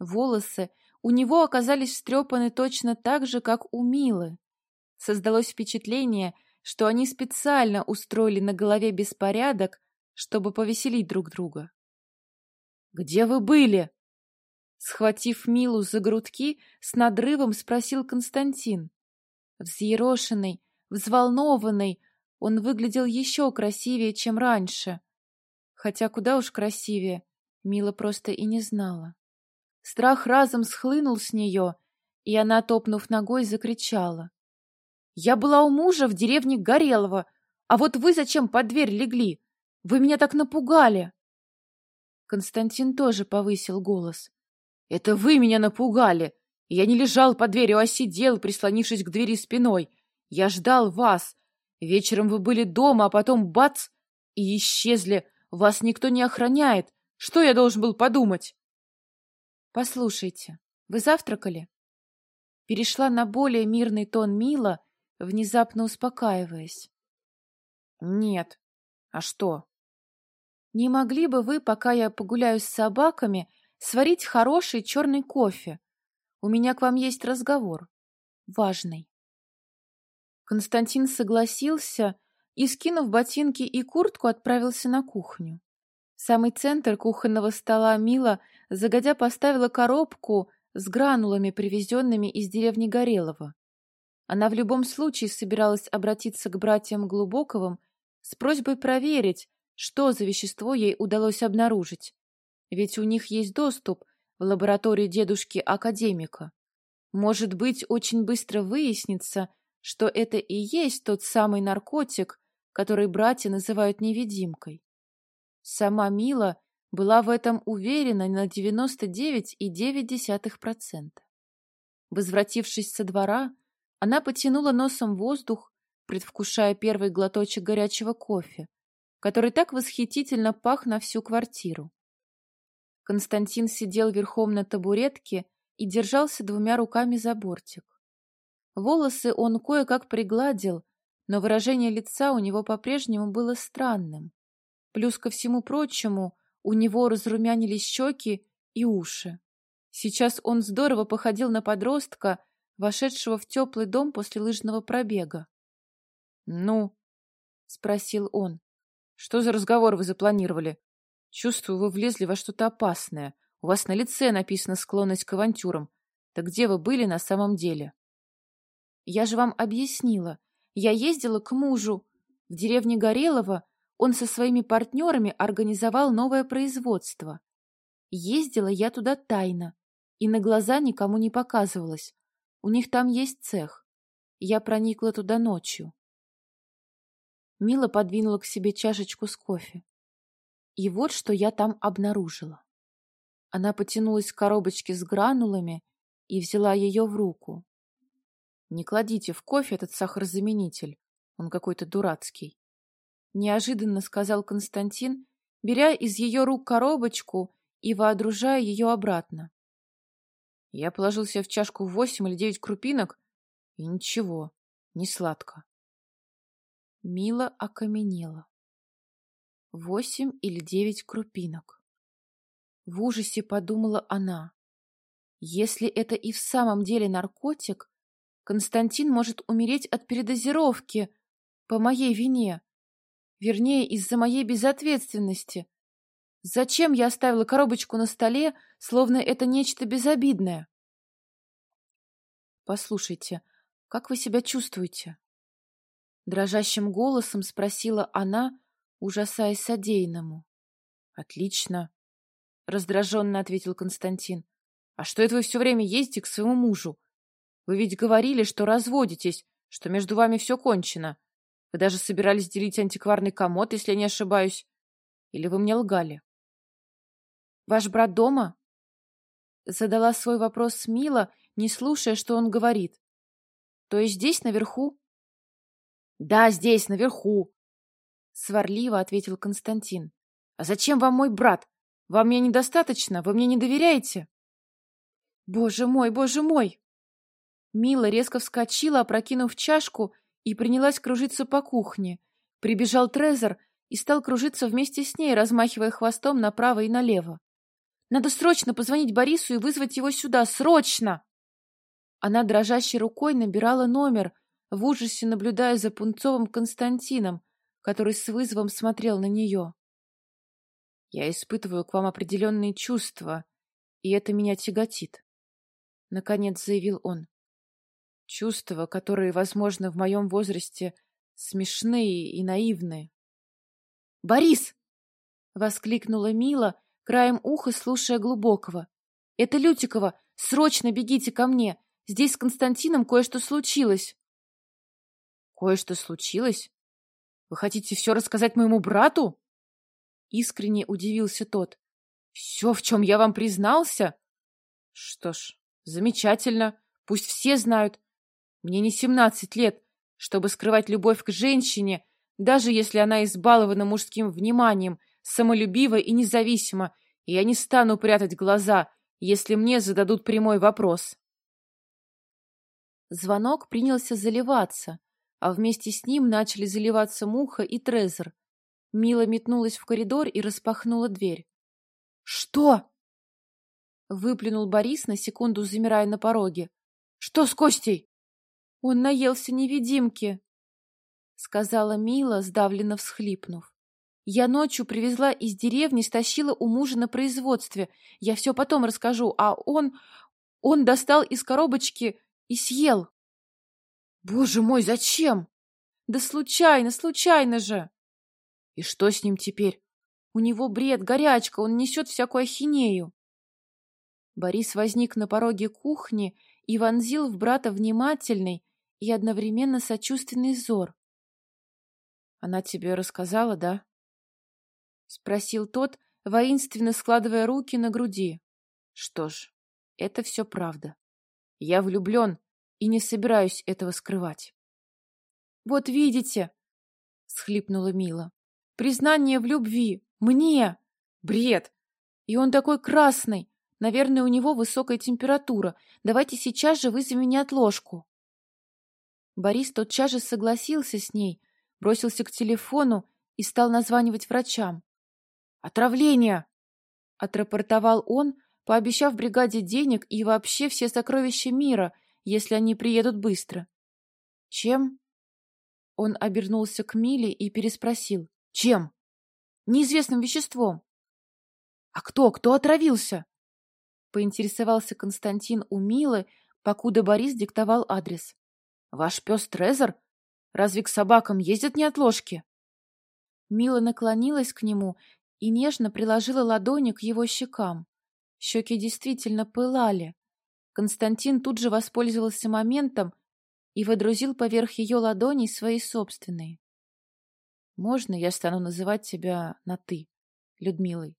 Волосы у него оказались встрепаны точно так же, как у Милы. Создалось впечатление, что они специально устроили на голове беспорядок, чтобы повеселить друг друга. «Где вы были?» Схватив Милу за грудки, с надрывом спросил Константин. Взъерошенный, взволнованный, он выглядел еще красивее, чем раньше. Хотя куда уж красивее, Мила просто и не знала. Страх разом схлынул с нее, и она, топнув ногой, закричала. «Я была у мужа в деревне Горелого, а вот вы зачем под дверь легли? Вы меня так напугали!» Константин тоже повысил голос. «Это вы меня напугали! Я не лежал под дверью, а сидел, прислонившись к двери спиной. Я ждал вас. Вечером вы были дома, а потом бац! И исчезли. Вас никто не охраняет. Что я должен был подумать?» «Послушайте, вы завтракали?» Перешла на более мирный тон Мила, внезапно успокаиваясь. «Нет. А что?» «Не могли бы вы, пока я погуляю с собаками, сварить хороший черный кофе? У меня к вам есть разговор. Важный». Константин согласился и, скинув ботинки и куртку, отправился на кухню. В самый центр кухонного стола Мила загодя поставила коробку с гранулами, привезенными из деревни Горелого. Она в любом случае собиралась обратиться к братьям Глубоковым с просьбой проверить, что за вещество ей удалось обнаружить. Ведь у них есть доступ в лабораторию дедушки-академика. Может быть, очень быстро выяснится, что это и есть тот самый наркотик, который братья называют невидимкой. Сама Мила была в этом уверена на 99,9%. Возвратившись со двора, она потянула носом воздух, предвкушая первый глоточек горячего кофе, который так восхитительно пах на всю квартиру. Константин сидел верхом на табуретке и держался двумя руками за бортик. Волосы он кое-как пригладил, но выражение лица у него по-прежнему было странным. Плюс ко всему прочему, у него разрумянились щеки и уши. Сейчас он здорово походил на подростка, вошедшего в теплый дом после лыжного пробега. «Ну?» — спросил он. «Что за разговор вы запланировали? Чувствую, вы влезли во что-то опасное. У вас на лице написана склонность к авантюрам. Так где вы были на самом деле?» «Я же вам объяснила. Я ездила к мужу. В деревне Горелого он со своими партнерами организовал новое производство. Ездила я туда тайно и на глаза никому не показывалась. У них там есть цех. Я проникла туда ночью. Мила подвинула к себе чашечку с кофе. И вот что я там обнаружила. Она потянулась к коробочке с гранулами и взяла ее в руку. Не кладите в кофе этот сахарозаменитель, он какой-то дурацкий неожиданно сказал Константин, беря из ее рук коробочку и воодружая ее обратно. Я положил себе в чашку восемь или девять крупинок, и ничего, не сладко. Мила окаменела. Восемь или девять крупинок. В ужасе подумала она. Если это и в самом деле наркотик, Константин может умереть от передозировки по моей вине. Вернее, из-за моей безответственности. Зачем я оставила коробочку на столе, словно это нечто безобидное? Послушайте, как вы себя чувствуете? Дрожащим голосом спросила она, ужасаясь содеянному. Отлично, раздраженно ответил Константин. А что это вы все время ездите к своему мужу? Вы ведь говорили, что разводитесь, что между вами все кончено. Вы даже собирались делить антикварный комод, если я не ошибаюсь. Или вы мне лгали? Ваш брат дома? Задала свой вопрос Мила, не слушая, что он говорит. То есть здесь, наверху? Да, здесь, наверху. Сварливо ответил Константин. А зачем вам мой брат? Вам меня недостаточно? Вы мне не доверяете? Боже мой, боже мой! Мила резко вскочила, опрокинув чашку, и принялась кружиться по кухне. Прибежал Трезор и стал кружиться вместе с ней, размахивая хвостом направо и налево. «Надо срочно позвонить Борису и вызвать его сюда! Срочно!» Она дрожащей рукой набирала номер, в ужасе наблюдая за Пунцовым Константином, который с вызовом смотрел на нее. «Я испытываю к вам определенные чувства, и это меня тяготит», — наконец заявил он. «Чувства, которые, возможно, в моем возрасте смешные и наивные». «Борис!» — воскликнула Мила, краем уха слушая глубокого. «Это Лютикова! Срочно бегите ко мне! Здесь с Константином кое-что случилось!» «Кое-что случилось? Вы хотите все рассказать моему брату?» Искренне удивился тот. «Все, в чем я вам признался?» «Что ж, замечательно. Пусть все знают. Мне не семнадцать лет, чтобы скрывать любовь к женщине, даже если она избалована мужским вниманием, самолюбива и независима, и я не стану прятать глаза, если мне зададут прямой вопрос. Звонок принялся заливаться, а вместе с ним начали заливаться Муха и Трезор. Мила метнулась в коридор и распахнула дверь. «Что?» — выплюнул Борис, на секунду замирая на пороге. «Что с Костей?» «Он наелся невидимки», — сказала Мила, сдавленно всхлипнув. «Я ночью привезла из деревни, стащила у мужа на производстве. Я все потом расскажу, а он... он достал из коробочки и съел». «Боже мой, зачем?» «Да случайно, случайно же!» «И что с ним теперь?» «У него бред, горячка, он несет всякую ахинею». Борис возник на пороге кухни и вонзил в брата внимательный и одновременно сочувственный взор. «Она тебе рассказала, да?» — спросил тот, воинственно складывая руки на груди. «Что ж, это все правда. Я влюблен и не собираюсь этого скрывать. «Вот видите!» — схлипнула Мила. «Признание в любви! Мне! Бред! И он такой красный! Наверное, у него высокая температура. Давайте сейчас же вызовем неотложку!» Борис тотчас же согласился с ней, бросился к телефону и стал названивать врачам. «Отравление!» — отрапортовал он, пообещав бригаде денег и вообще все сокровища мира — если они приедут быстро. Чем? Он обернулся к Миле и переспросил. Чем? Неизвестным веществом. А кто? Кто отравился? Поинтересовался Константин у Милы, покуда Борис диктовал адрес. Ваш пес Трезор? Разве к собакам ездят неотложки? Мила наклонилась к нему и нежно приложила ладони к его щекам. Щеки действительно пылали. Константин тут же воспользовался моментом и водрузил поверх ее ладоней свои собственные. «Можно я стану называть тебя на «ты», Людмилой?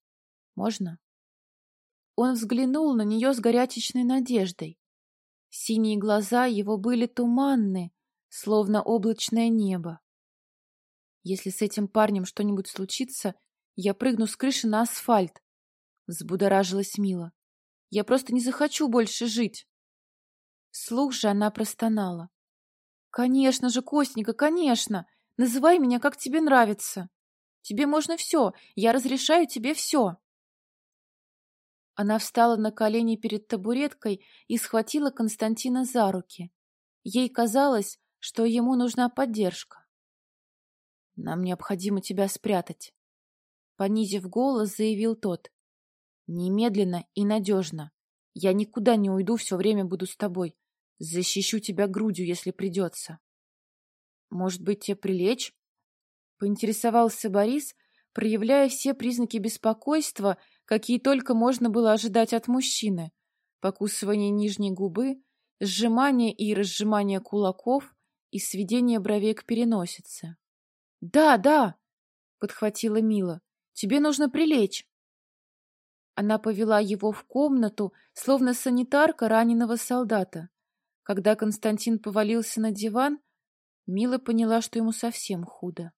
Можно?» Он взглянул на нее с горячечной надеждой. Синие глаза его были туманны, словно облачное небо. «Если с этим парнем что-нибудь случится, я прыгну с крыши на асфальт», — взбудоражилась Мила. Я просто не захочу больше жить. Слух же она простонала. Конечно же, Костенька, конечно. Называй меня, как тебе нравится. Тебе можно все. Я разрешаю тебе все. Она встала на колени перед табуреткой и схватила Константина за руки. Ей казалось, что ему нужна поддержка. «Нам необходимо тебя спрятать», — понизив голос, заявил тот. Немедленно и надежно. Я никуда не уйду, все время буду с тобой. Защищу тебя грудью, если придется. Может быть, тебе прилечь? Поинтересовался Борис, проявляя все признаки беспокойства, какие только можно было ожидать от мужчины. Покусывание нижней губы, сжимание и разжимание кулаков и сведение бровей к переносице. — Да, да, — подхватила Мила, — тебе нужно прилечь. Она повела его в комнату, словно санитарка раненого солдата. Когда Константин повалился на диван, Мила поняла, что ему совсем худо.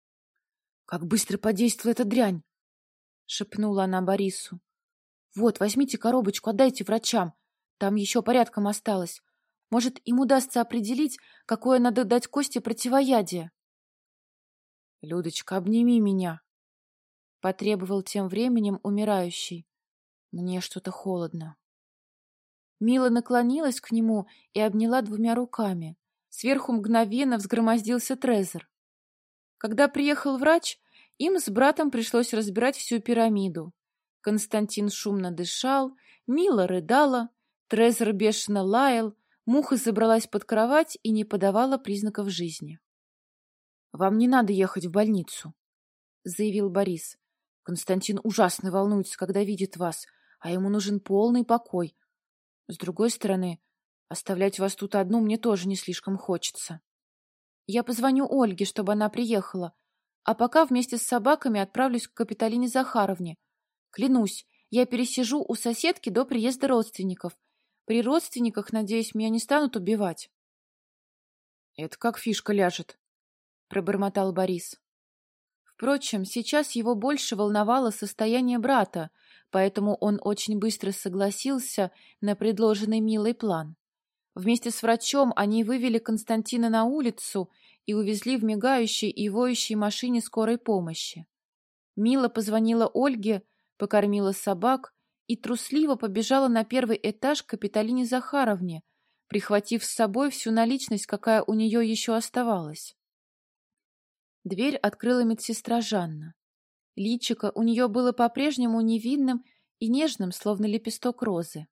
— Как быстро подействовала эта дрянь! — шепнула она Борису. — Вот, возьмите коробочку, отдайте врачам. Там еще порядком осталось. Может, им удастся определить, какое надо дать Косте противоядие. — Людочка, обними меня, — потребовал тем временем умирающий. Мне что-то холодно. Мила наклонилась к нему и обняла двумя руками. Сверху мгновенно взгромоздился Трезор. Когда приехал врач, им с братом пришлось разбирать всю пирамиду. Константин шумно дышал, Мила рыдала, Трезор бешено лаял, Муха забралась под кровать и не подавала признаков жизни. — Вам не надо ехать в больницу, — заявил Борис. — Константин ужасно волнуется, когда видит вас, а ему нужен полный покой. С другой стороны, оставлять вас тут одну мне тоже не слишком хочется. Я позвоню Ольге, чтобы она приехала, а пока вместе с собаками отправлюсь к Капиталине Захаровне. Клянусь, я пересижу у соседки до приезда родственников. При родственниках, надеюсь, меня не станут убивать. — Это как фишка ляжет, — пробормотал Борис. Впрочем, сейчас его больше волновало состояние брата, поэтому он очень быстро согласился на предложенный Милой план. Вместе с врачом они вывели Константина на улицу и увезли в мигающей и воющей машине скорой помощи. Мила позвонила Ольге, покормила собак и трусливо побежала на первый этаж к Капиталине Захаровне, прихватив с собой всю наличность, какая у нее еще оставалась. Дверь открыла медсестра Жанна. Личико у нее было по-прежнему невинным и нежным, словно лепесток розы.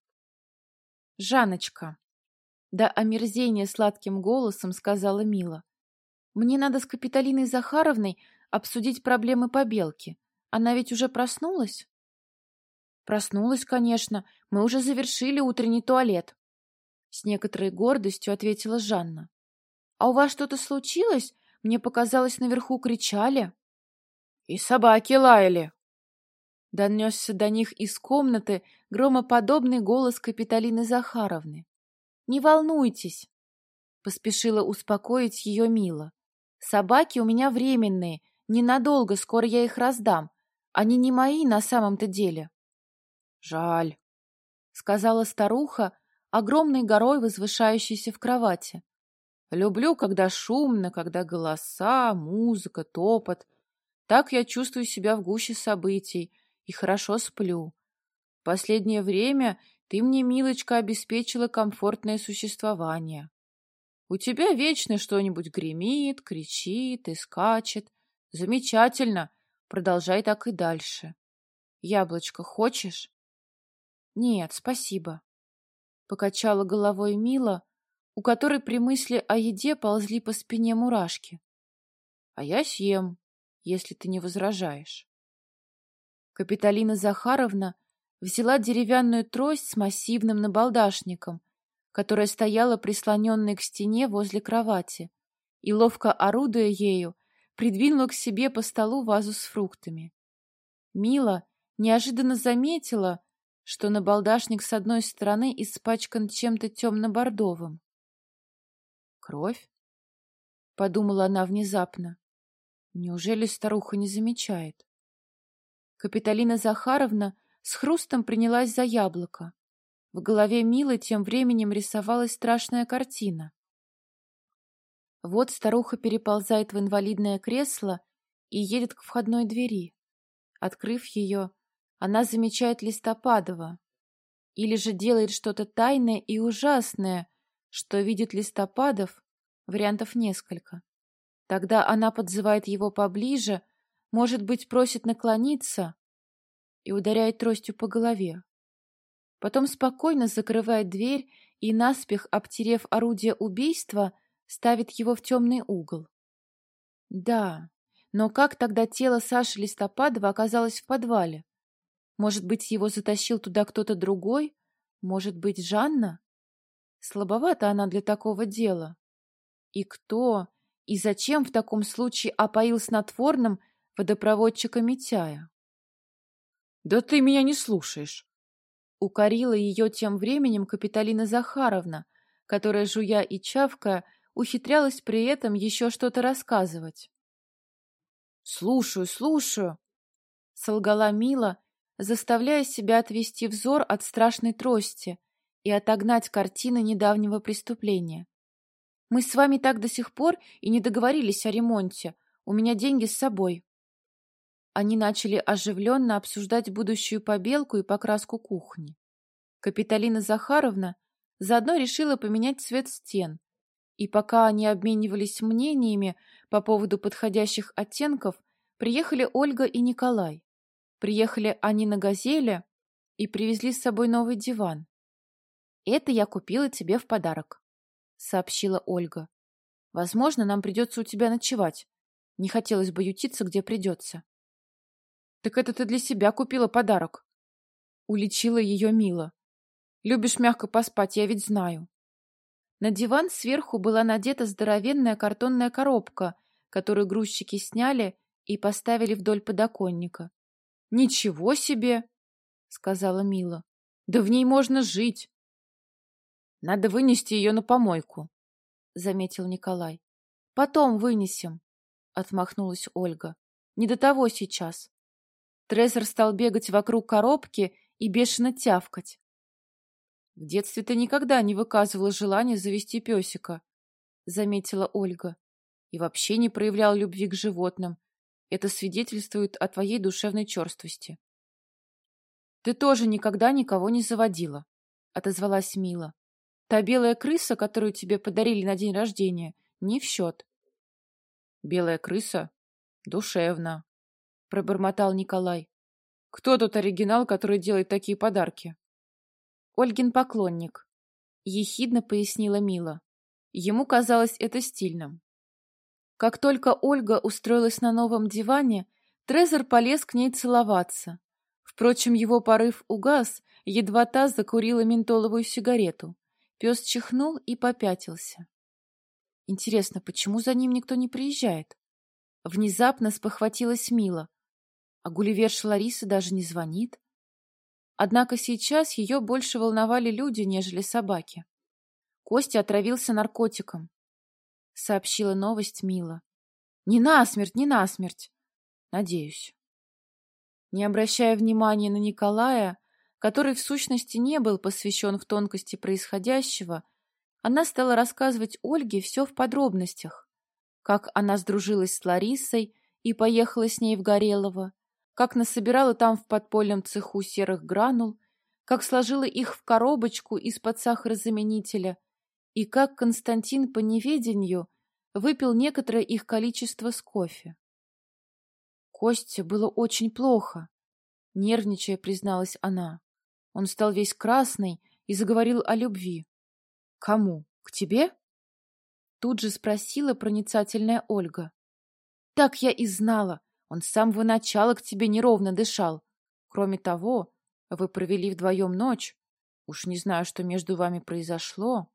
— Жанночка, — до омерзения сладким голосом сказала Мила, — мне надо с Капиталиной Захаровной обсудить проблемы побелки. Она ведь уже проснулась? Проснулась, конечно. Мы уже завершили утренний туалет. С некоторой гордостью ответила Жанна. А у вас что-то случилось? Мне показалось, наверху кричали. И собаки лаяли. Донесся до них из комнаты громоподобный голос Капиталины Захаровны. «Не волнуйтесь!» — поспешила успокоить ее Мила. «Собаки у меня временные, ненадолго, скоро я их раздам. Они не мои на самом-то деле». Жаль, сказала старуха, огромной горой возвышающейся в кровати. Люблю, когда шумно, когда голоса, музыка, топот. Так я чувствую себя в гуще событий и хорошо сплю. Последнее время ты мне, милочка, обеспечила комфортное существование. У тебя вечно что-нибудь гремит, кричит и скачет. Замечательно. Продолжай так и дальше. Яблочко хочешь? «Нет, спасибо», — покачала головой Мила, у которой при мысли о еде ползли по спине мурашки. «А я съем, если ты не возражаешь». Капиталина Захаровна взяла деревянную трость с массивным набалдашником, которая стояла прислоненной к стене возле кровати, и, ловко орудуя ею, придвинула к себе по столу вазу с фруктами. Мила неожиданно заметила, что набалдашник с одной стороны испачкан чем-то темно-бордовым. «Кровь?» — подумала она внезапно. «Неужели старуха не замечает?» Капиталина Захаровна с хрустом принялась за яблоко. В голове Милы тем временем рисовалась страшная картина. Вот старуха переползает в инвалидное кресло и едет к входной двери. Открыв ее, она замечает Листопадова. Или же делает что-то тайное и ужасное, что видит Листопадов, вариантов несколько. Тогда она подзывает его поближе, может быть, просит наклониться и ударяет тростью по голове. Потом спокойно закрывает дверь и, наспех обтерев орудие убийства, ставит его в темный угол. Да, но как тогда тело Саши Листопадова оказалось в подвале? Может быть, его затащил туда кто-то другой? Может быть, Жанна? Слабовата она для такого дела. И кто и зачем в таком случае опоил снотворным водопроводчика Митяя? — Да ты меня не слушаешь! — укорила ее тем временем Капиталина Захаровна, которая, жуя и чавкая, ухитрялась при этом еще что-то рассказывать. — Слушаю, слушаю! — солгала Мила, заставляя себя отвести взор от страшной трости и отогнать картины недавнего преступления. Мы с вами так до сих пор и не договорились о ремонте. У меня деньги с собой. Они начали оживленно обсуждать будущую побелку и покраску кухни. Капиталина Захаровна заодно решила поменять цвет стен. И пока они обменивались мнениями по поводу подходящих оттенков, приехали Ольга и Николай. Приехали они на «Газеле» и привезли с собой новый диван. «Это я купила тебе в подарок», — сообщила Ольга. «Возможно, нам придется у тебя ночевать. Не хотелось бы ютиться, где придется». «Так это ты для себя купила подарок?» Уличила ее Мила. «Любишь мягко поспать, я ведь знаю». На диван сверху была надета здоровенная картонная коробка, которую грузчики сняли и поставили вдоль подоконника. «Ничего себе!» — сказала Мила. «Да в ней можно жить!» «Надо вынести ее на помойку», — заметил Николай. «Потом вынесем», — отмахнулась Ольга. «Не до того сейчас». Трезор стал бегать вокруг коробки и бешено тявкать. «В детстве ты никогда не выказывала желания завести песика», — заметила Ольга. «И вообще не проявлял любви к животным. Это свидетельствует о твоей душевной черствости». «Ты тоже никогда никого не заводила», — отозвалась Мила. Та белая крыса, которую тебе подарили на день рождения, не в счет. Белая крыса? Душевно, пробормотал Николай. Кто тот оригинал, который делает такие подарки? Ольгин поклонник, ехидно пояснила Мила. Ему казалось это стильным. Как только Ольга устроилась на новом диване, Трезор полез к ней целоваться. Впрочем, его порыв угас, едва та закурила ментоловую сигарету. Пес чихнул и попятился. Интересно, почему за ним никто не приезжает? Внезапно спохватилась Мила. А гулливерша Лариса даже не звонит. Однако сейчас ее больше волновали люди, нежели собаки. Костя отравился наркотиком. Сообщила новость Мила. Не насмерть, не насмерть. Надеюсь. Не обращая внимания на Николая, который в сущности не был посвящен в тонкости происходящего, она стала рассказывать Ольге все в подробностях. Как она сдружилась с Ларисой и поехала с ней в Горелово, как насобирала там в подпольном цеху серых гранул, как сложила их в коробочку из-под сахарозаменителя и как Константин по неведению выпил некоторое их количество с кофе. Косте было очень плохо, нервничая, призналась она. Он стал весь красный и заговорил о любви. «Кому? К тебе?» Тут же спросила проницательная Ольга. «Так я и знала. Он с самого начала к тебе неровно дышал. Кроме того, вы провели вдвоем ночь. Уж не знаю, что между вами произошло».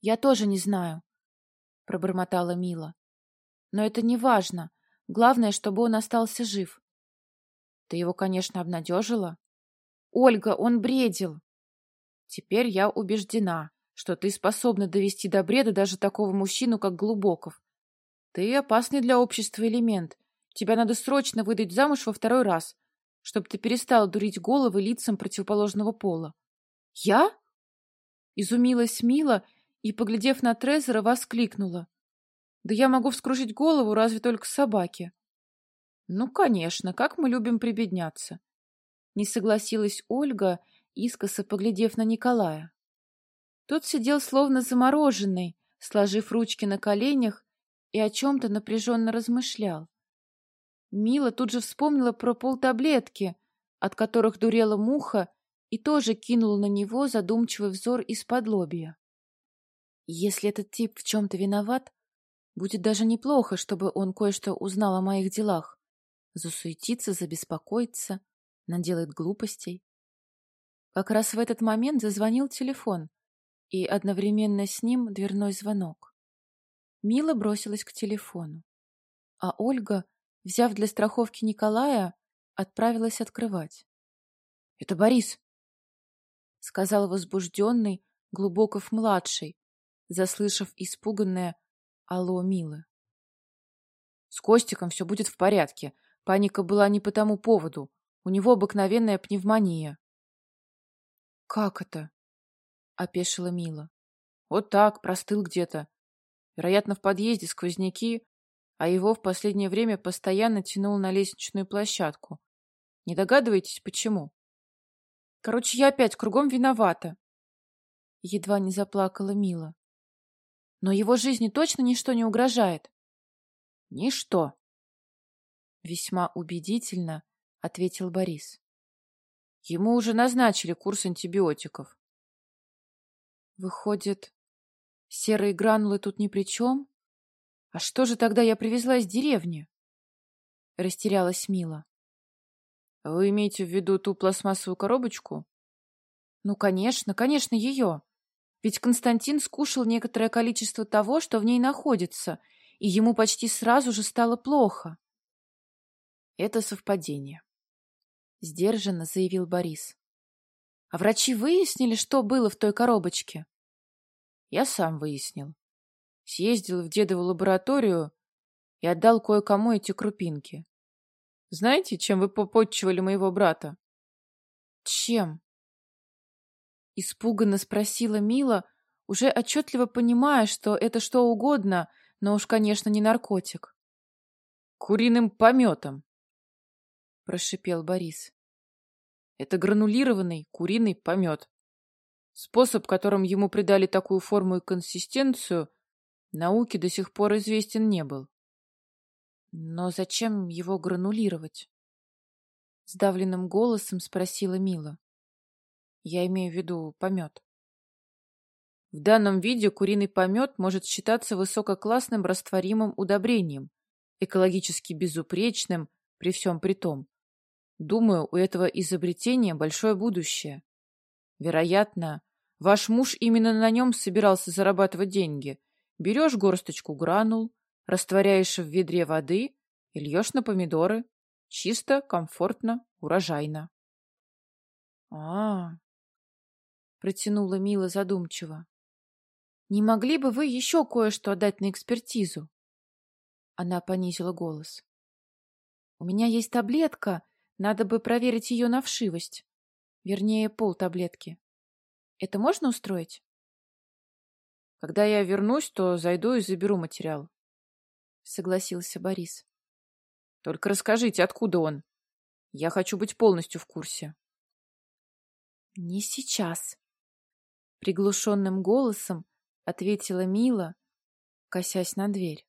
«Я тоже не знаю», — пробормотала Мила. «Но это не важно. Главное, чтобы он остался жив». «Ты его, конечно, обнадежила?» Ольга, он бредил. Теперь я убеждена, что ты способна довести до бреда даже такого мужчину, как Глубоков. Ты опасный для общества элемент. Тебя надо срочно выдать замуж во второй раз, чтобы ты перестала дурить головы лицам противоположного пола. Я? Изумилась Мила и, поглядев на Трезора, воскликнула. Да я могу вскружить голову разве только собаке. Ну, конечно, как мы любим прибедняться. Не согласилась Ольга, искоса поглядев на Николая. Тот сидел словно замороженный, сложив ручки на коленях и о чем-то напряженно размышлял. Мила тут же вспомнила про полтаблетки, от которых дурела муха, и тоже кинула на него задумчивый взор из-под лобья. Если этот тип в чем-то виноват, будет даже неплохо, чтобы он кое-что узнал о моих делах. Засуетиться, забеспокоиться наделает глупостей. Как раз в этот момент зазвонил телефон, и одновременно с ним дверной звонок. Мила бросилась к телефону, а Ольга, взяв для страховки Николая, отправилась открывать. — Это Борис, — сказал возбужденный Глубоков-младший, заслышав испуганное «Алло, Мила». — С Костиком все будет в порядке. Паника была не по тому поводу. У него обыкновенная пневмония. Как это? — опешила Мила. «Вот так, простыл где-то. Вероятно, в подъезде сквозняки, а его в последнее время постоянно тянул на лестничную площадку. Не догадываетесь, почему? Короче, я опять кругом виновата. Едва не заплакала Мила. Но его жизни точно ничто не угрожает. Ничто. Весьма убедительно ответил Борис. Ему уже назначили курс антибиотиков. Выходит, серые гранулы тут ни при чем? А что же тогда я привезла из деревни? Растерялась Мила. Вы имеете в виду ту пластмассовую коробочку? Ну, конечно, конечно, ее. Ведь Константин скушал некоторое количество того, что в ней находится, и ему почти сразу же стало плохо. Это совпадение. Сдержанно заявил Борис. А врачи выяснили, что было в той коробочке? Я сам выяснил. Съездил в дедову лабораторию и отдал кое-кому эти крупинки. Знаете, чем вы попотчевали моего брата? Чем? Испуганно спросила Мила, уже отчетливо понимая, что это что угодно, но уж, конечно, не наркотик. Куриным пометом прошипел Борис. Это гранулированный куриный помет. Способ, которым ему придали такую форму и консистенцию, науке до сих пор известен не был. Но зачем его гранулировать? Сдавленным голосом спросила Мила. Я имею в виду помет. В данном виде куриный помет может считаться высококлассным растворимым удобрением, экологически безупречным при всем при том, Думаю, у этого изобретения большое будущее. Вероятно, ваш муж именно на нем собирался зарабатывать деньги. Берешь горсточку гранул, растворяешь в ведре воды и льешь на помидоры. Чисто, комфортно, урожайно. А, -а, -а протянула Мила задумчиво. Не могли бы вы еще кое-что отдать на экспертизу? Она понизила голос. У меня есть таблетка, надо бы проверить ее на вшивость. Вернее, пол таблетки. Это можно устроить? Когда я вернусь, то зайду и заберу материал. Согласился Борис. Только расскажите, откуда он? Я хочу быть полностью в курсе. Не сейчас. Приглушенным голосом ответила Мила, косясь на дверь.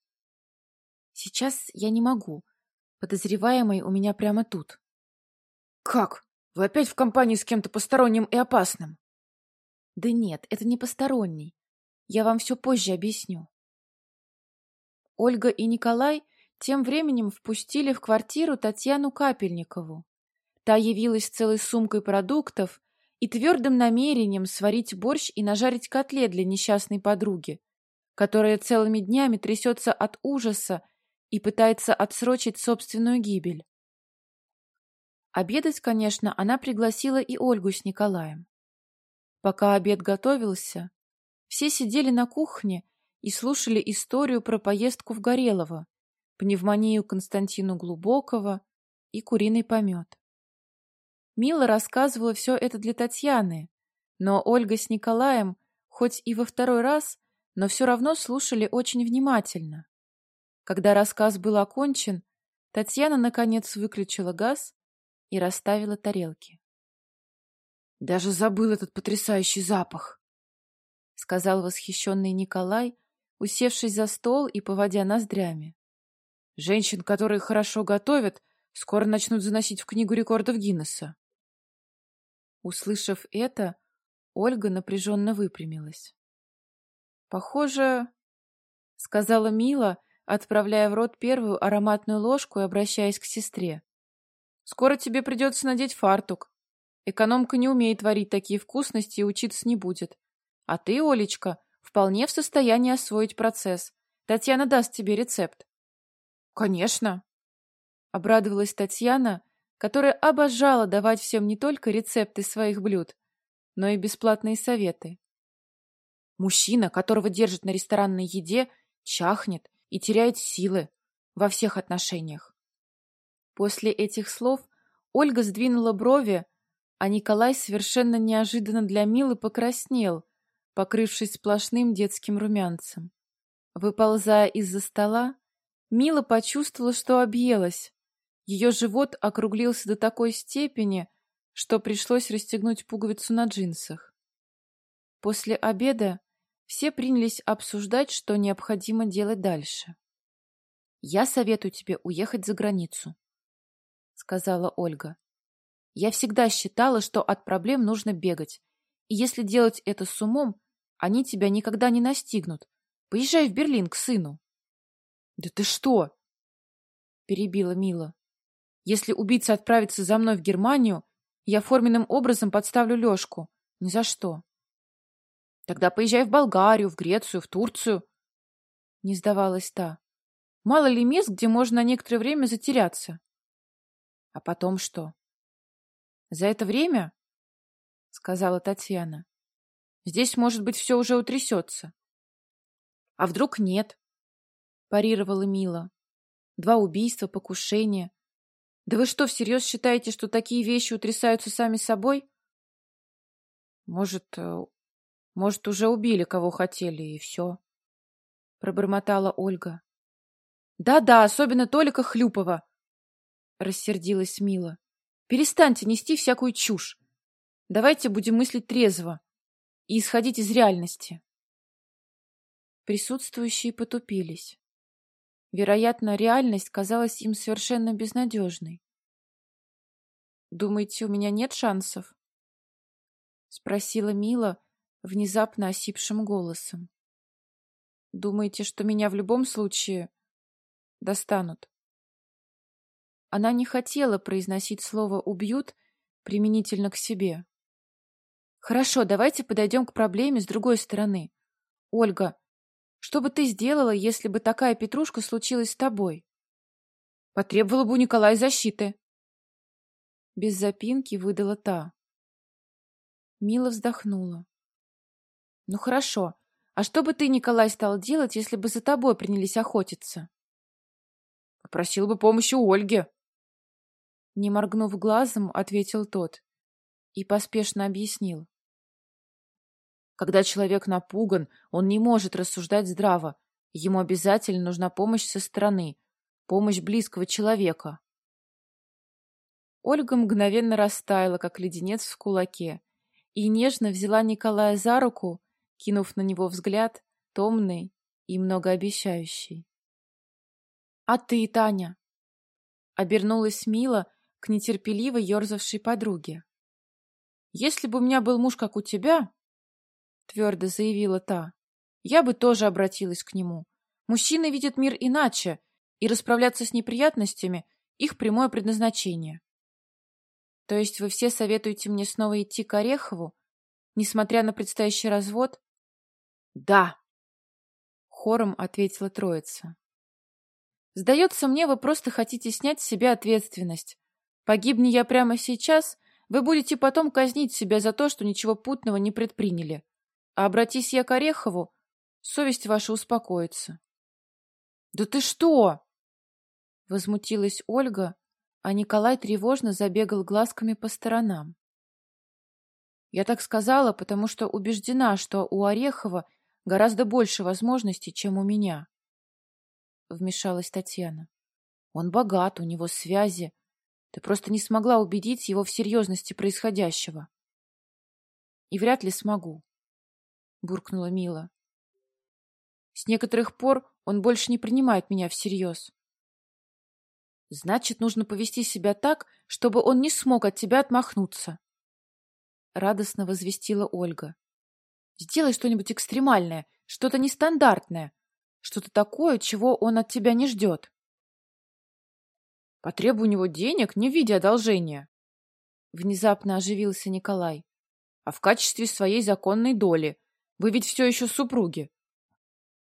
Сейчас я не могу. Подозреваемый у меня прямо тут. «Как? Вы опять в компании с кем-то посторонним и опасным?» «Да нет, это не посторонний. Я вам все позже объясню». Ольга и Николай тем временем впустили в квартиру Татьяну Капельникову. Та явилась целой сумкой продуктов и твердым намерением сварить борщ и нажарить котлет для несчастной подруги, которая целыми днями трясется от ужаса и пытается отсрочить собственную гибель. Обедать, конечно, она пригласила и Ольгу с Николаем. Пока обед готовился, все сидели на кухне и слушали историю про поездку в Горелово, пневмонию Константину Глубокого и куриный помет. Мила рассказывала все это для Татьяны, но Ольга с Николаем, хоть и во второй раз, но все равно слушали очень внимательно. Когда рассказ был окончен, Татьяна, наконец, выключила газ и расставила тарелки. «Даже забыл этот потрясающий запах!» — сказал восхищенный Николай, усевшись за стол и поводя ноздрями. «Женщин, которые хорошо готовят, скоро начнут заносить в книгу рекордов Гиннесса». Услышав это, Ольга напряженно выпрямилась. «Похоже, — сказала Мила, отправляя в рот первую ароматную ложку и обращаясь к сестре. Скоро тебе придется надеть фартук. Экономка не умеет варить такие вкусности и учиться не будет. А ты, Олечка, вполне в состоянии освоить процесс. Татьяна даст тебе рецепт. Конечно. Обрадовалась Татьяна, которая обожала давать всем не только рецепты своих блюд, но и бесплатные советы. Мужчина, которого держат на ресторанной еде, чахнет и теряет силы во всех отношениях. После этих слов Ольга сдвинула брови, а Николай совершенно неожиданно для Милы покраснел, покрывшись сплошным детским румянцем. Выползая из-за стола, Мила почувствовала, что объелась. Ее живот округлился до такой степени, что пришлось расстегнуть пуговицу на джинсах. После обеда все принялись обсуждать, что необходимо делать дальше. «Я советую тебе уехать за границу», — сказала Ольга. «Я всегда считала, что от проблем нужно бегать, и если делать это с умом, они тебя никогда не настигнут. Поезжай в Берлин к сыну». «Да ты что?» — перебила Мила. «Если убийца отправится за мной в Германию, я форменным образом подставлю Лешку. Ни за что». «Тогда поезжай в Болгарию, в Грецию, в Турцию». Не сдавалась та. Мало ли мест, где можно на некоторое время затеряться. А потом что? За это время, — сказала Татьяна, — здесь, может быть, все уже утрясется. А вдруг нет? — парировала Мила. Два убийства, покушения. Да вы что, всерьез считаете, что такие вещи утрясаются сами собой? Может, э, может, уже убили, кого хотели, и все. Пробормотала Ольга. Да-да, особенно Толика Хлюпова, рассердилась Мила. Перестаньте нести всякую чушь. Давайте будем мыслить трезво и исходить из реальности. Присутствующие потупились. Вероятно, реальность казалась им совершенно безнадежной. «Думаете, у меня нет шансов?» — спросила Мила внезапно осипшим голосом. «Думаете, что меня в любом случае достанут. Она не хотела произносить слово «убьют» применительно к себе. Хорошо, давайте подойдем к проблеме с другой стороны. Ольга, что бы ты сделала, если бы такая петрушка случилась с тобой? Потребовала бы у Николая защиты. Без запинки выдала та. Мила вздохнула. Ну хорошо, а что бы ты, Николай, стал делать, если бы за тобой принялись охотиться? Попросил бы помощи у Ольги. Не моргнув глазом, ответил тот и поспешно объяснил. Когда человек напуган, он не может рассуждать здраво. Ему обязательно нужна помощь со стороны, помощь близкого человека. Ольга мгновенно растаяла, как леденец в кулаке, и нежно взяла Николая за руку, кинув на него взгляд, томный и многообещающий. «А ты, Таня?» Обернулась Мила к нетерпеливо ерзавшей подруге. «Если бы у меня был муж, как у тебя, — твердо заявила та, — я бы тоже обратилась к нему. Мужчины видят мир иначе, и расправляться с неприятностями — их прямое предназначение. То есть вы все советуете мне снова идти к Орехову, несмотря на предстоящий развод? — Да! — хором ответила троица. Сдается мне, вы просто хотите снять с себя ответственность. Погибни я прямо сейчас, вы будете потом казнить себя за то, что ничего путного не предприняли. А обратись я к Орехову, совесть ваша успокоится. — Да ты что? — возмутилась Ольга, а Николай тревожно забегал глазками по сторонам. Я так сказала, потому что убеждена, что у Орехова гораздо больше возможностей, чем у меня. — вмешалась Татьяна. «Он богат, у него связи. Ты просто не смогла убедить его в серьезности происходящего». «И вряд ли смогу», — буркнула Мила. «С некоторых пор он больше не принимает меня всерьез». «Значит, нужно повести себя так, чтобы он не смог от тебя отмахнуться», — радостно возвестила Ольга. «Сделай что-нибудь экстремальное, что-то нестандартное, что-то такое, чего он от тебя не ждет. Потребуй у него денег не в виде одолжения. Внезапно оживился Николай. А в качестве своей законной доли. Вы ведь все еще супруги.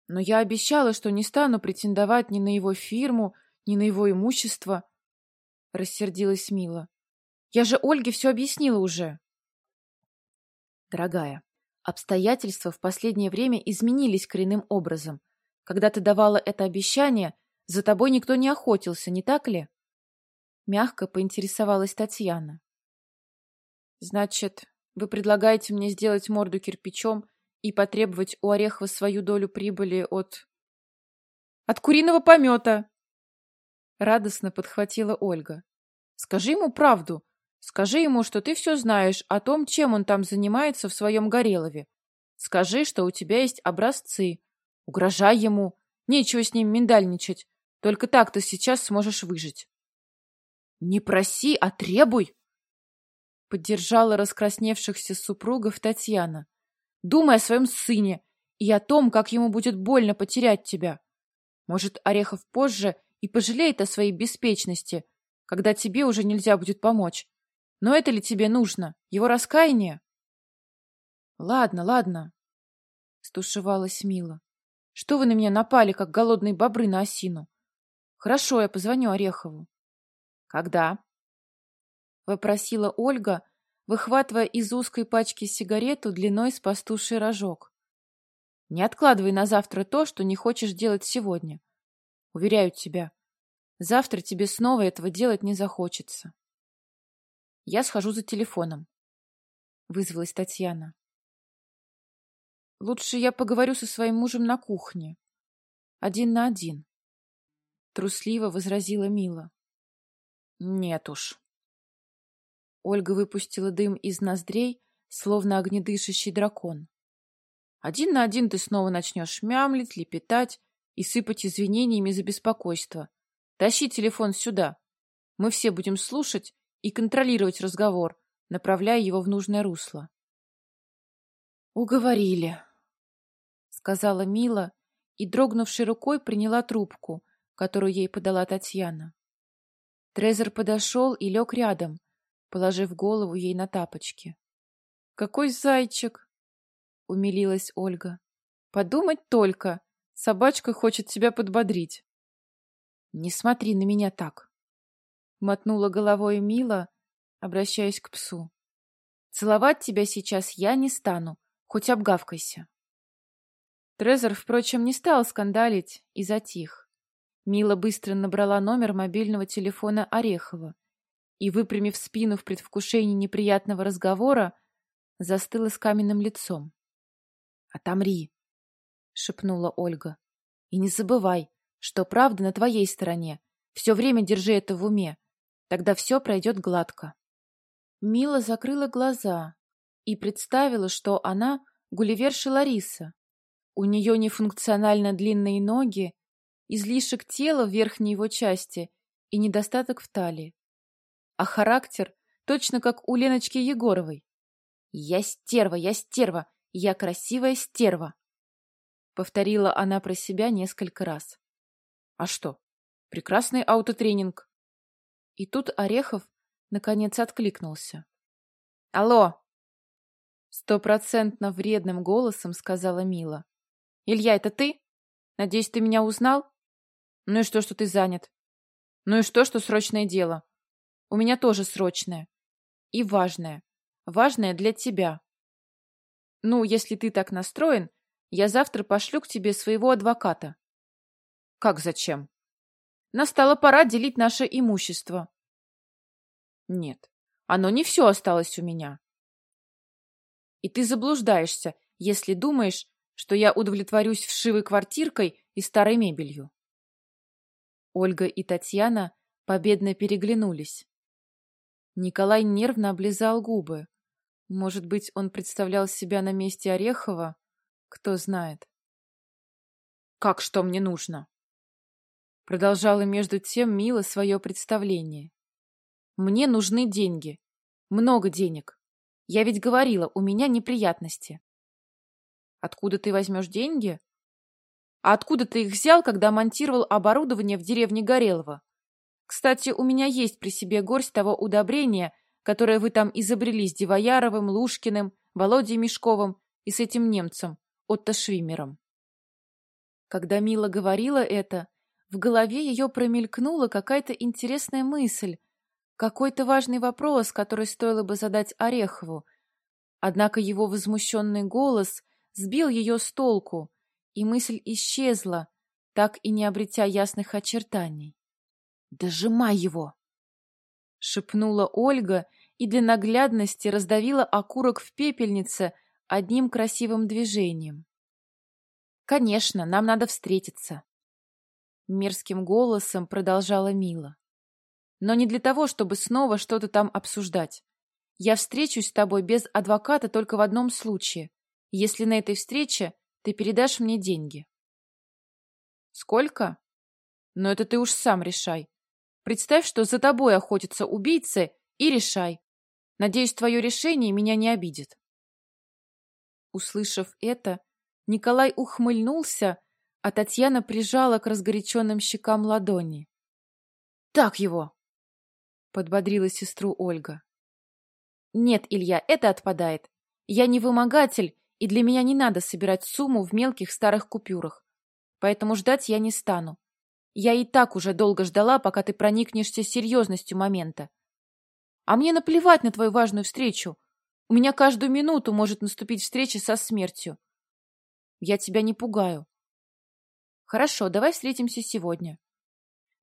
Но я обещала, что не стану претендовать ни на его фирму, ни на его имущество. Рассердилась Мила. Я же Ольге все объяснила уже. Дорогая, обстоятельства в последнее время изменились коренным образом. Когда ты давала это обещание, за тобой никто не охотился, не так ли? Мягко поинтересовалась Татьяна. Значит, вы предлагаете мне сделать морду кирпичом и потребовать у Орехова свою долю прибыли от... От куриного помета! Радостно подхватила Ольга. Скажи ему правду. Скажи ему, что ты все знаешь о том, чем он там занимается в своем Горелове. Скажи, что у тебя есть образцы. Угрожай ему. Нечего с ним миндальничать. Только так ты сейчас сможешь выжить. Не проси, а требуй, поддержала раскрасневшихся супругов Татьяна. Думай о своем сыне и о том, как ему будет больно потерять тебя. Может, Орехов позже и пожалеет о своей беспечности, когда тебе уже нельзя будет помочь. Но это ли тебе нужно? Его раскаяние? Ладно, ладно, стушевалась Мила. Что вы на меня напали, как голодные бобры на осину? Хорошо, я позвоню Орехову. Когда? Вопросила Ольга, выхватывая из узкой пачки сигарету длиной с пастуший рожок. Не откладывай на завтра то, что не хочешь делать сегодня. Уверяю тебя, завтра тебе снова этого делать не захочется. Я схожу за телефоном. Вызвалась Татьяна. Лучше я поговорю со своим мужем на кухне. Один на один. Трусливо возразила Мила. Нет уж. Ольга выпустила дым из ноздрей, словно огнедышащий дракон. Один на один ты снова начнешь мямлить, лепетать и сыпать извинениями за беспокойство. Тащи телефон сюда. Мы все будем слушать и контролировать разговор, направляя его в нужное русло. Уговорили, сказала Мила и, дрогнувшей рукой, приняла трубку, которую ей подала Татьяна. Трезор подошел и лег рядом, положив голову ей на тапочки. «Какой зайчик!» — умилилась Ольга. «Подумать только! Собачка хочет тебя подбодрить!» «Не смотри на меня так!» — мотнула головой Мила, обращаясь к псу. «Целовать тебя сейчас я не стану, хоть обгавкайся!» Трезор, впрочем, не стал скандалить и затих. Мила быстро набрала номер мобильного телефона Орехова и, выпрямив спину в предвкушении неприятного разговора, застыла с каменным лицом. — Отомри, — шепнула Ольга. — И не забывай, что правда на твоей стороне. Все время держи это в уме. Тогда все пройдет гладко. Мила закрыла глаза и представила, что она гулливерша Лариса. У нее нефункционально длинные ноги, излишек тела в верхней его части и недостаток в талии а характер точно как у Леночки Егоровой. «Я стерва, я стерва, я красивая стерва!» Повторила она про себя несколько раз. «А что? Прекрасный аутотренинг!» И тут Орехов наконец откликнулся. «Алло!» Стопроцентно вредным голосом сказала Мила. «Илья, это ты? Надеюсь, ты меня узнал? Ну и что, что ты занят? Ну и что, что срочное дело? У меня тоже срочное. И важное. Важное для тебя. Ну, если ты так настроен, я завтра пошлю к тебе своего адвоката. Как зачем? Настала пора делить наше имущество. Нет, оно не все осталось у меня. И ты заблуждаешься, если думаешь, что я удовлетворюсь вшивой квартиркой и старой мебелью. Ольга и Татьяна победно переглянулись. Николай нервно облизал губы. Может быть, он представлял себя на месте Орехова? Кто знает. «Как что мне нужно?» Продолжала между тем Мила свое представление. «Мне нужны деньги. Много денег. Я ведь говорила, у меня неприятности». «Откуда ты возьмешь деньги?» «А откуда ты их взял, когда монтировал оборудование в деревне Горелого?» Кстати, у меня есть при себе горсть того удобрения, которое вы там изобрели с Дивояровым, Лушкиным, Володей Мешковым и с этим немцем, Отто Швимером. Когда Мила говорила это, в голове ее промелькнула какая-то интересная мысль, какой-то важный вопрос, который стоило бы задать Орехову. Однако его возмущенный голос сбил ее с толку, и мысль исчезла, так и не обретя ясных очертаний. «Дожимай его!» — шепнула Ольга и для наглядности раздавила окурок в пепельнице, одним красивым движением. «Конечно, нам надо встретиться», — мерзким голосом продолжала Мила. «Но не для того, чтобы снова что-то там обсуждать. Я встречусь с тобой без адвоката только в одном случае, если на этой встрече ты передашь мне деньги». «Сколько?» «Но это ты уж сам решай. Представь, что за тобой охотятся убийцы, и решай. Надеюсь, твое решение меня не обидит». Услышав это, Николай ухмыльнулся, а Татьяна прижала к разгоряченным щекам ладони. «Так его!» — подбодрила сестру Ольга. «Нет, Илья, это отпадает. Я не вымогатель, и для меня не надо собирать сумму в мелких старых купюрах. Поэтому ждать я не стану. Я и так уже долго ждала, пока ты проникнешься серьезностью момента. А мне наплевать на твою важную встречу. У меня каждую минуту может наступить встреча со смертью. Я тебя не пугаю. Хорошо, давай встретимся сегодня.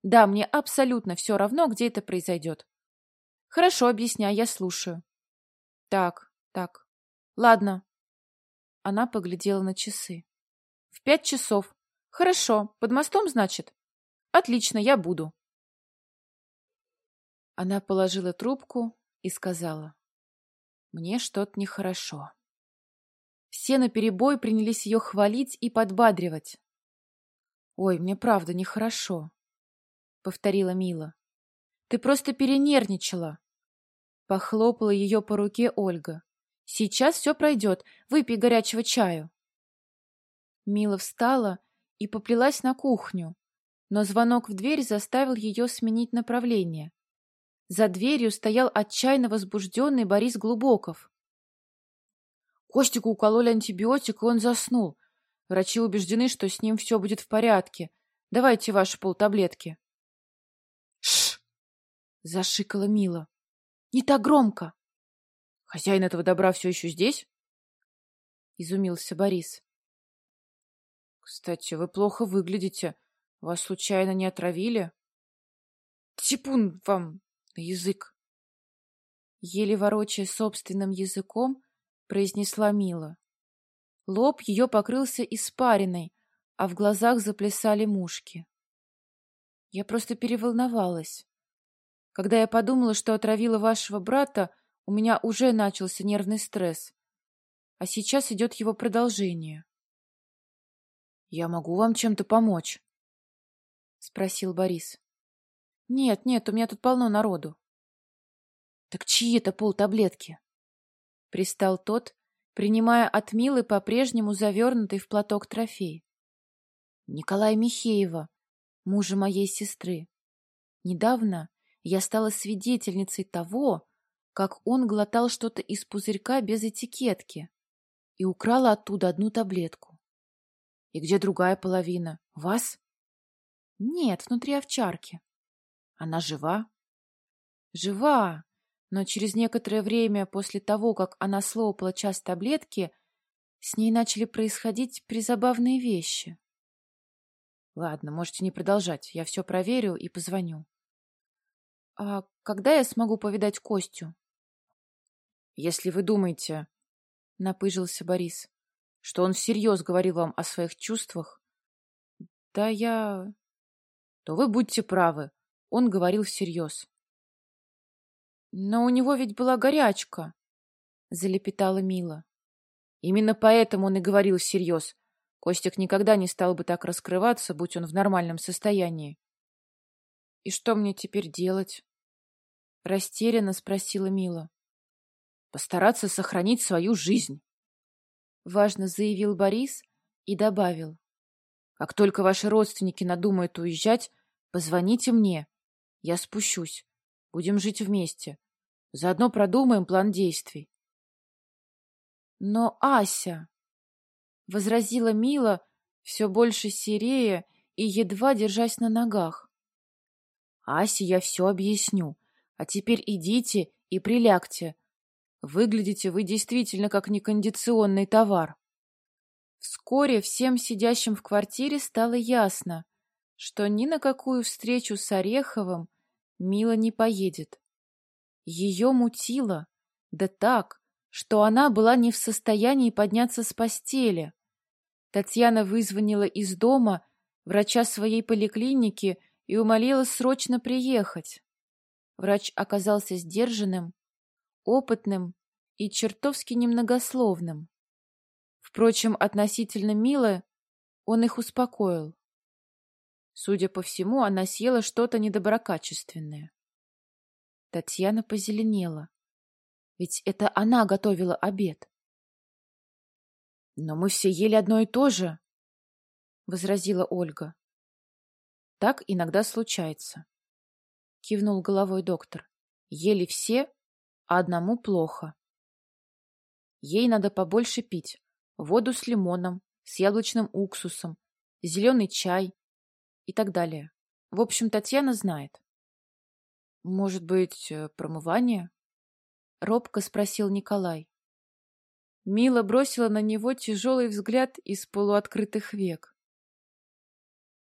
Да, мне абсолютно все равно, где это произойдет. Хорошо, объясняй, я слушаю. Так, так. Ладно. Она поглядела на часы. В пять часов. Хорошо, под мостом, значит? Отлично, я буду. Она положила трубку и сказала. Мне что-то нехорошо. Все наперебой принялись ее хвалить и подбадривать. «Ой, мне правда нехорошо», — повторила Мила. «Ты просто перенервничала». Похлопала ее по руке Ольга. «Сейчас все пройдет. Выпей горячего чаю». Мила встала и поплелась на кухню, но звонок в дверь заставил ее сменить направление. За дверью стоял отчаянно возбужденный Борис Глубоков. Костику укололи антибиотик, и он заснул. Врачи убеждены, что с ним все будет в порядке. Давайте ваши полтаблетки. Шш! Зашикала Мила. Не так громко. Хозяин этого добра все еще здесь? Изумился Борис. Кстати, вы плохо выглядите. Вас случайно не отравили? Типун вам на язык. Еле ворочая собственным языком, произнесла Мила. Лоб ее покрылся испариной, а в глазах заплясали мушки. Я просто переволновалась. Когда я подумала, что отравила вашего брата, у меня уже начался нервный стресс. А сейчас идет его продолжение. — Я могу вам чем-то помочь? — спросил Борис. — Нет, нет, у меня тут полно народу. — Так чьи это полтаблетки? Пристал тот, принимая от Милы по-прежнему завернутый в платок трофей. Николая Михеева, мужа моей сестры. Недавно я стала свидетельницей того, как он глотал что-то из пузырька без этикетки и украла оттуда одну таблетку. И где другая половина? Вас? Нет, внутри овчарки. Она жива? Жива, но через некоторое время после того, как она слопала часть таблетки, с ней начали происходить призабавные вещи. Ладно, можете не продолжать. Я все проверю и позвоню. А когда я смогу повидать Костю? Если вы думаете, — напыжился Борис, — что он всерьез говорил вам о своих чувствах, да я... то вы будьте правы. Он говорил всерьез. Но у него ведь была горячка, — залепетала Мила. Именно поэтому он и говорил всерьез. Костик никогда не стал бы так раскрываться, будь он в нормальном состоянии. — И что мне теперь делать? — растерянно спросила Мила. — Постараться сохранить свою жизнь, — важно заявил Борис и добавил. — Как только ваши родственники надумают уезжать, позвоните мне. Я спущусь. Будем жить вместе. Заодно продумаем план действий. Но Ася, — возразила Мила, все больше серея и едва держась на ногах. Асе я все объясню, а теперь идите и прилягте. Выглядите вы действительно как некондиционный товар. Вскоре всем сидящим в квартире стало ясно, что ни на какую встречу с Ореховым Мила не поедет. Ее мутило, да так, что она была не в состоянии подняться с постели. Татьяна вызвонила из дома врача своей поликлиники и умолила срочно приехать. Врач оказался сдержанным, опытным и чертовски немногословным. Впрочем, относительно Милы он их успокоил. Судя по всему, она съела что-то недоброкачественное. Татьяна позеленела. Ведь это она готовила обед. «Но мы все ели одно и то же», — возразила Ольга. «Так иногда случается», — кивнул головой доктор. «Ели все, а одному плохо. Ей надо побольше пить, воду с лимоном, с яблочным уксусом, зеленый чай и так далее. В общем, Татьяна знает. Может быть, э, промывание? Робко спросил Николай. Мила бросила на него тяжелый взгляд из полуоткрытых век.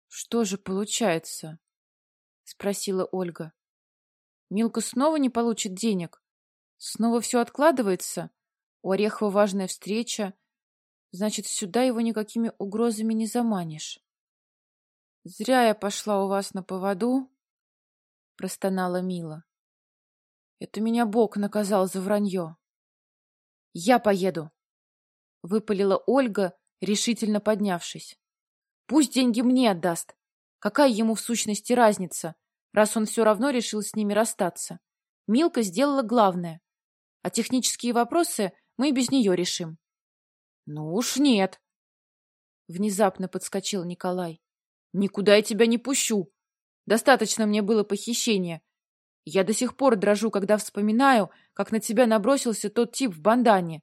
«Что же получается?» — спросила Ольга. «Милка снова не получит денег? Снова все откладывается? У Орехова важная встреча, Значит, сюда его никакими угрозами не заманишь. Зря я пошла у вас на поводу, — простонала Мила. Это меня Бог наказал за вранье. Я поеду, — выпалила Ольга, решительно поднявшись. Пусть деньги мне отдаст. Какая ему в сущности разница, раз он все равно решил с ними расстаться? Милка сделала главное, а технические вопросы мы без нее решим. Ну уж нет. Внезапно подскочил Николай. Никуда я тебя не пущу. Достаточно мне было похищения. Я до сих пор дрожу, когда вспоминаю, как на тебя набросился тот тип в бандане.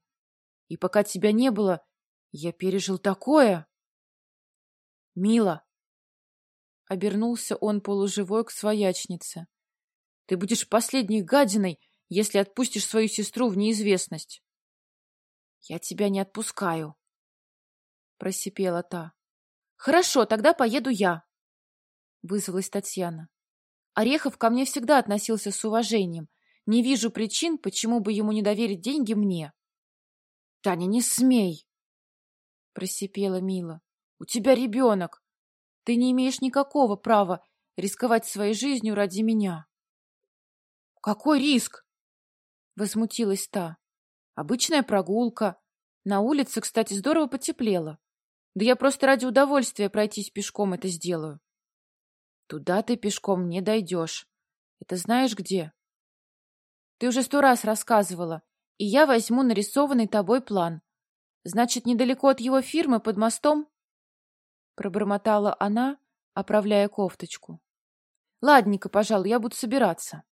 И пока тебя не было, я пережил такое. Мила. Обернулся он полуживой к своячнице. Ты будешь последней гадиной, если отпустишь свою сестру в неизвестность. Я тебя не отпускаю, просипела та. Хорошо, тогда поеду я, вызвалась Татьяна. Орехов ко мне всегда относился с уважением. Не вижу причин, почему бы ему не доверить деньги мне. Таня, не смей, просипела Мила. У тебя ребенок. Ты не имеешь никакого права рисковать своей жизнью ради меня. Какой риск? Возмутилась та. Обычная прогулка. На улице, кстати, здорово потеплело. Да я просто ради удовольствия пройтись пешком это сделаю. Туда ты пешком не дойдешь. Это знаешь где? Ты уже сто раз рассказывала, и я возьму нарисованный тобой план. Значит, недалеко от его фирмы, под мостом? Пробормотала она, оправляя кофточку. Ладненько, пожалуй, я буду собираться.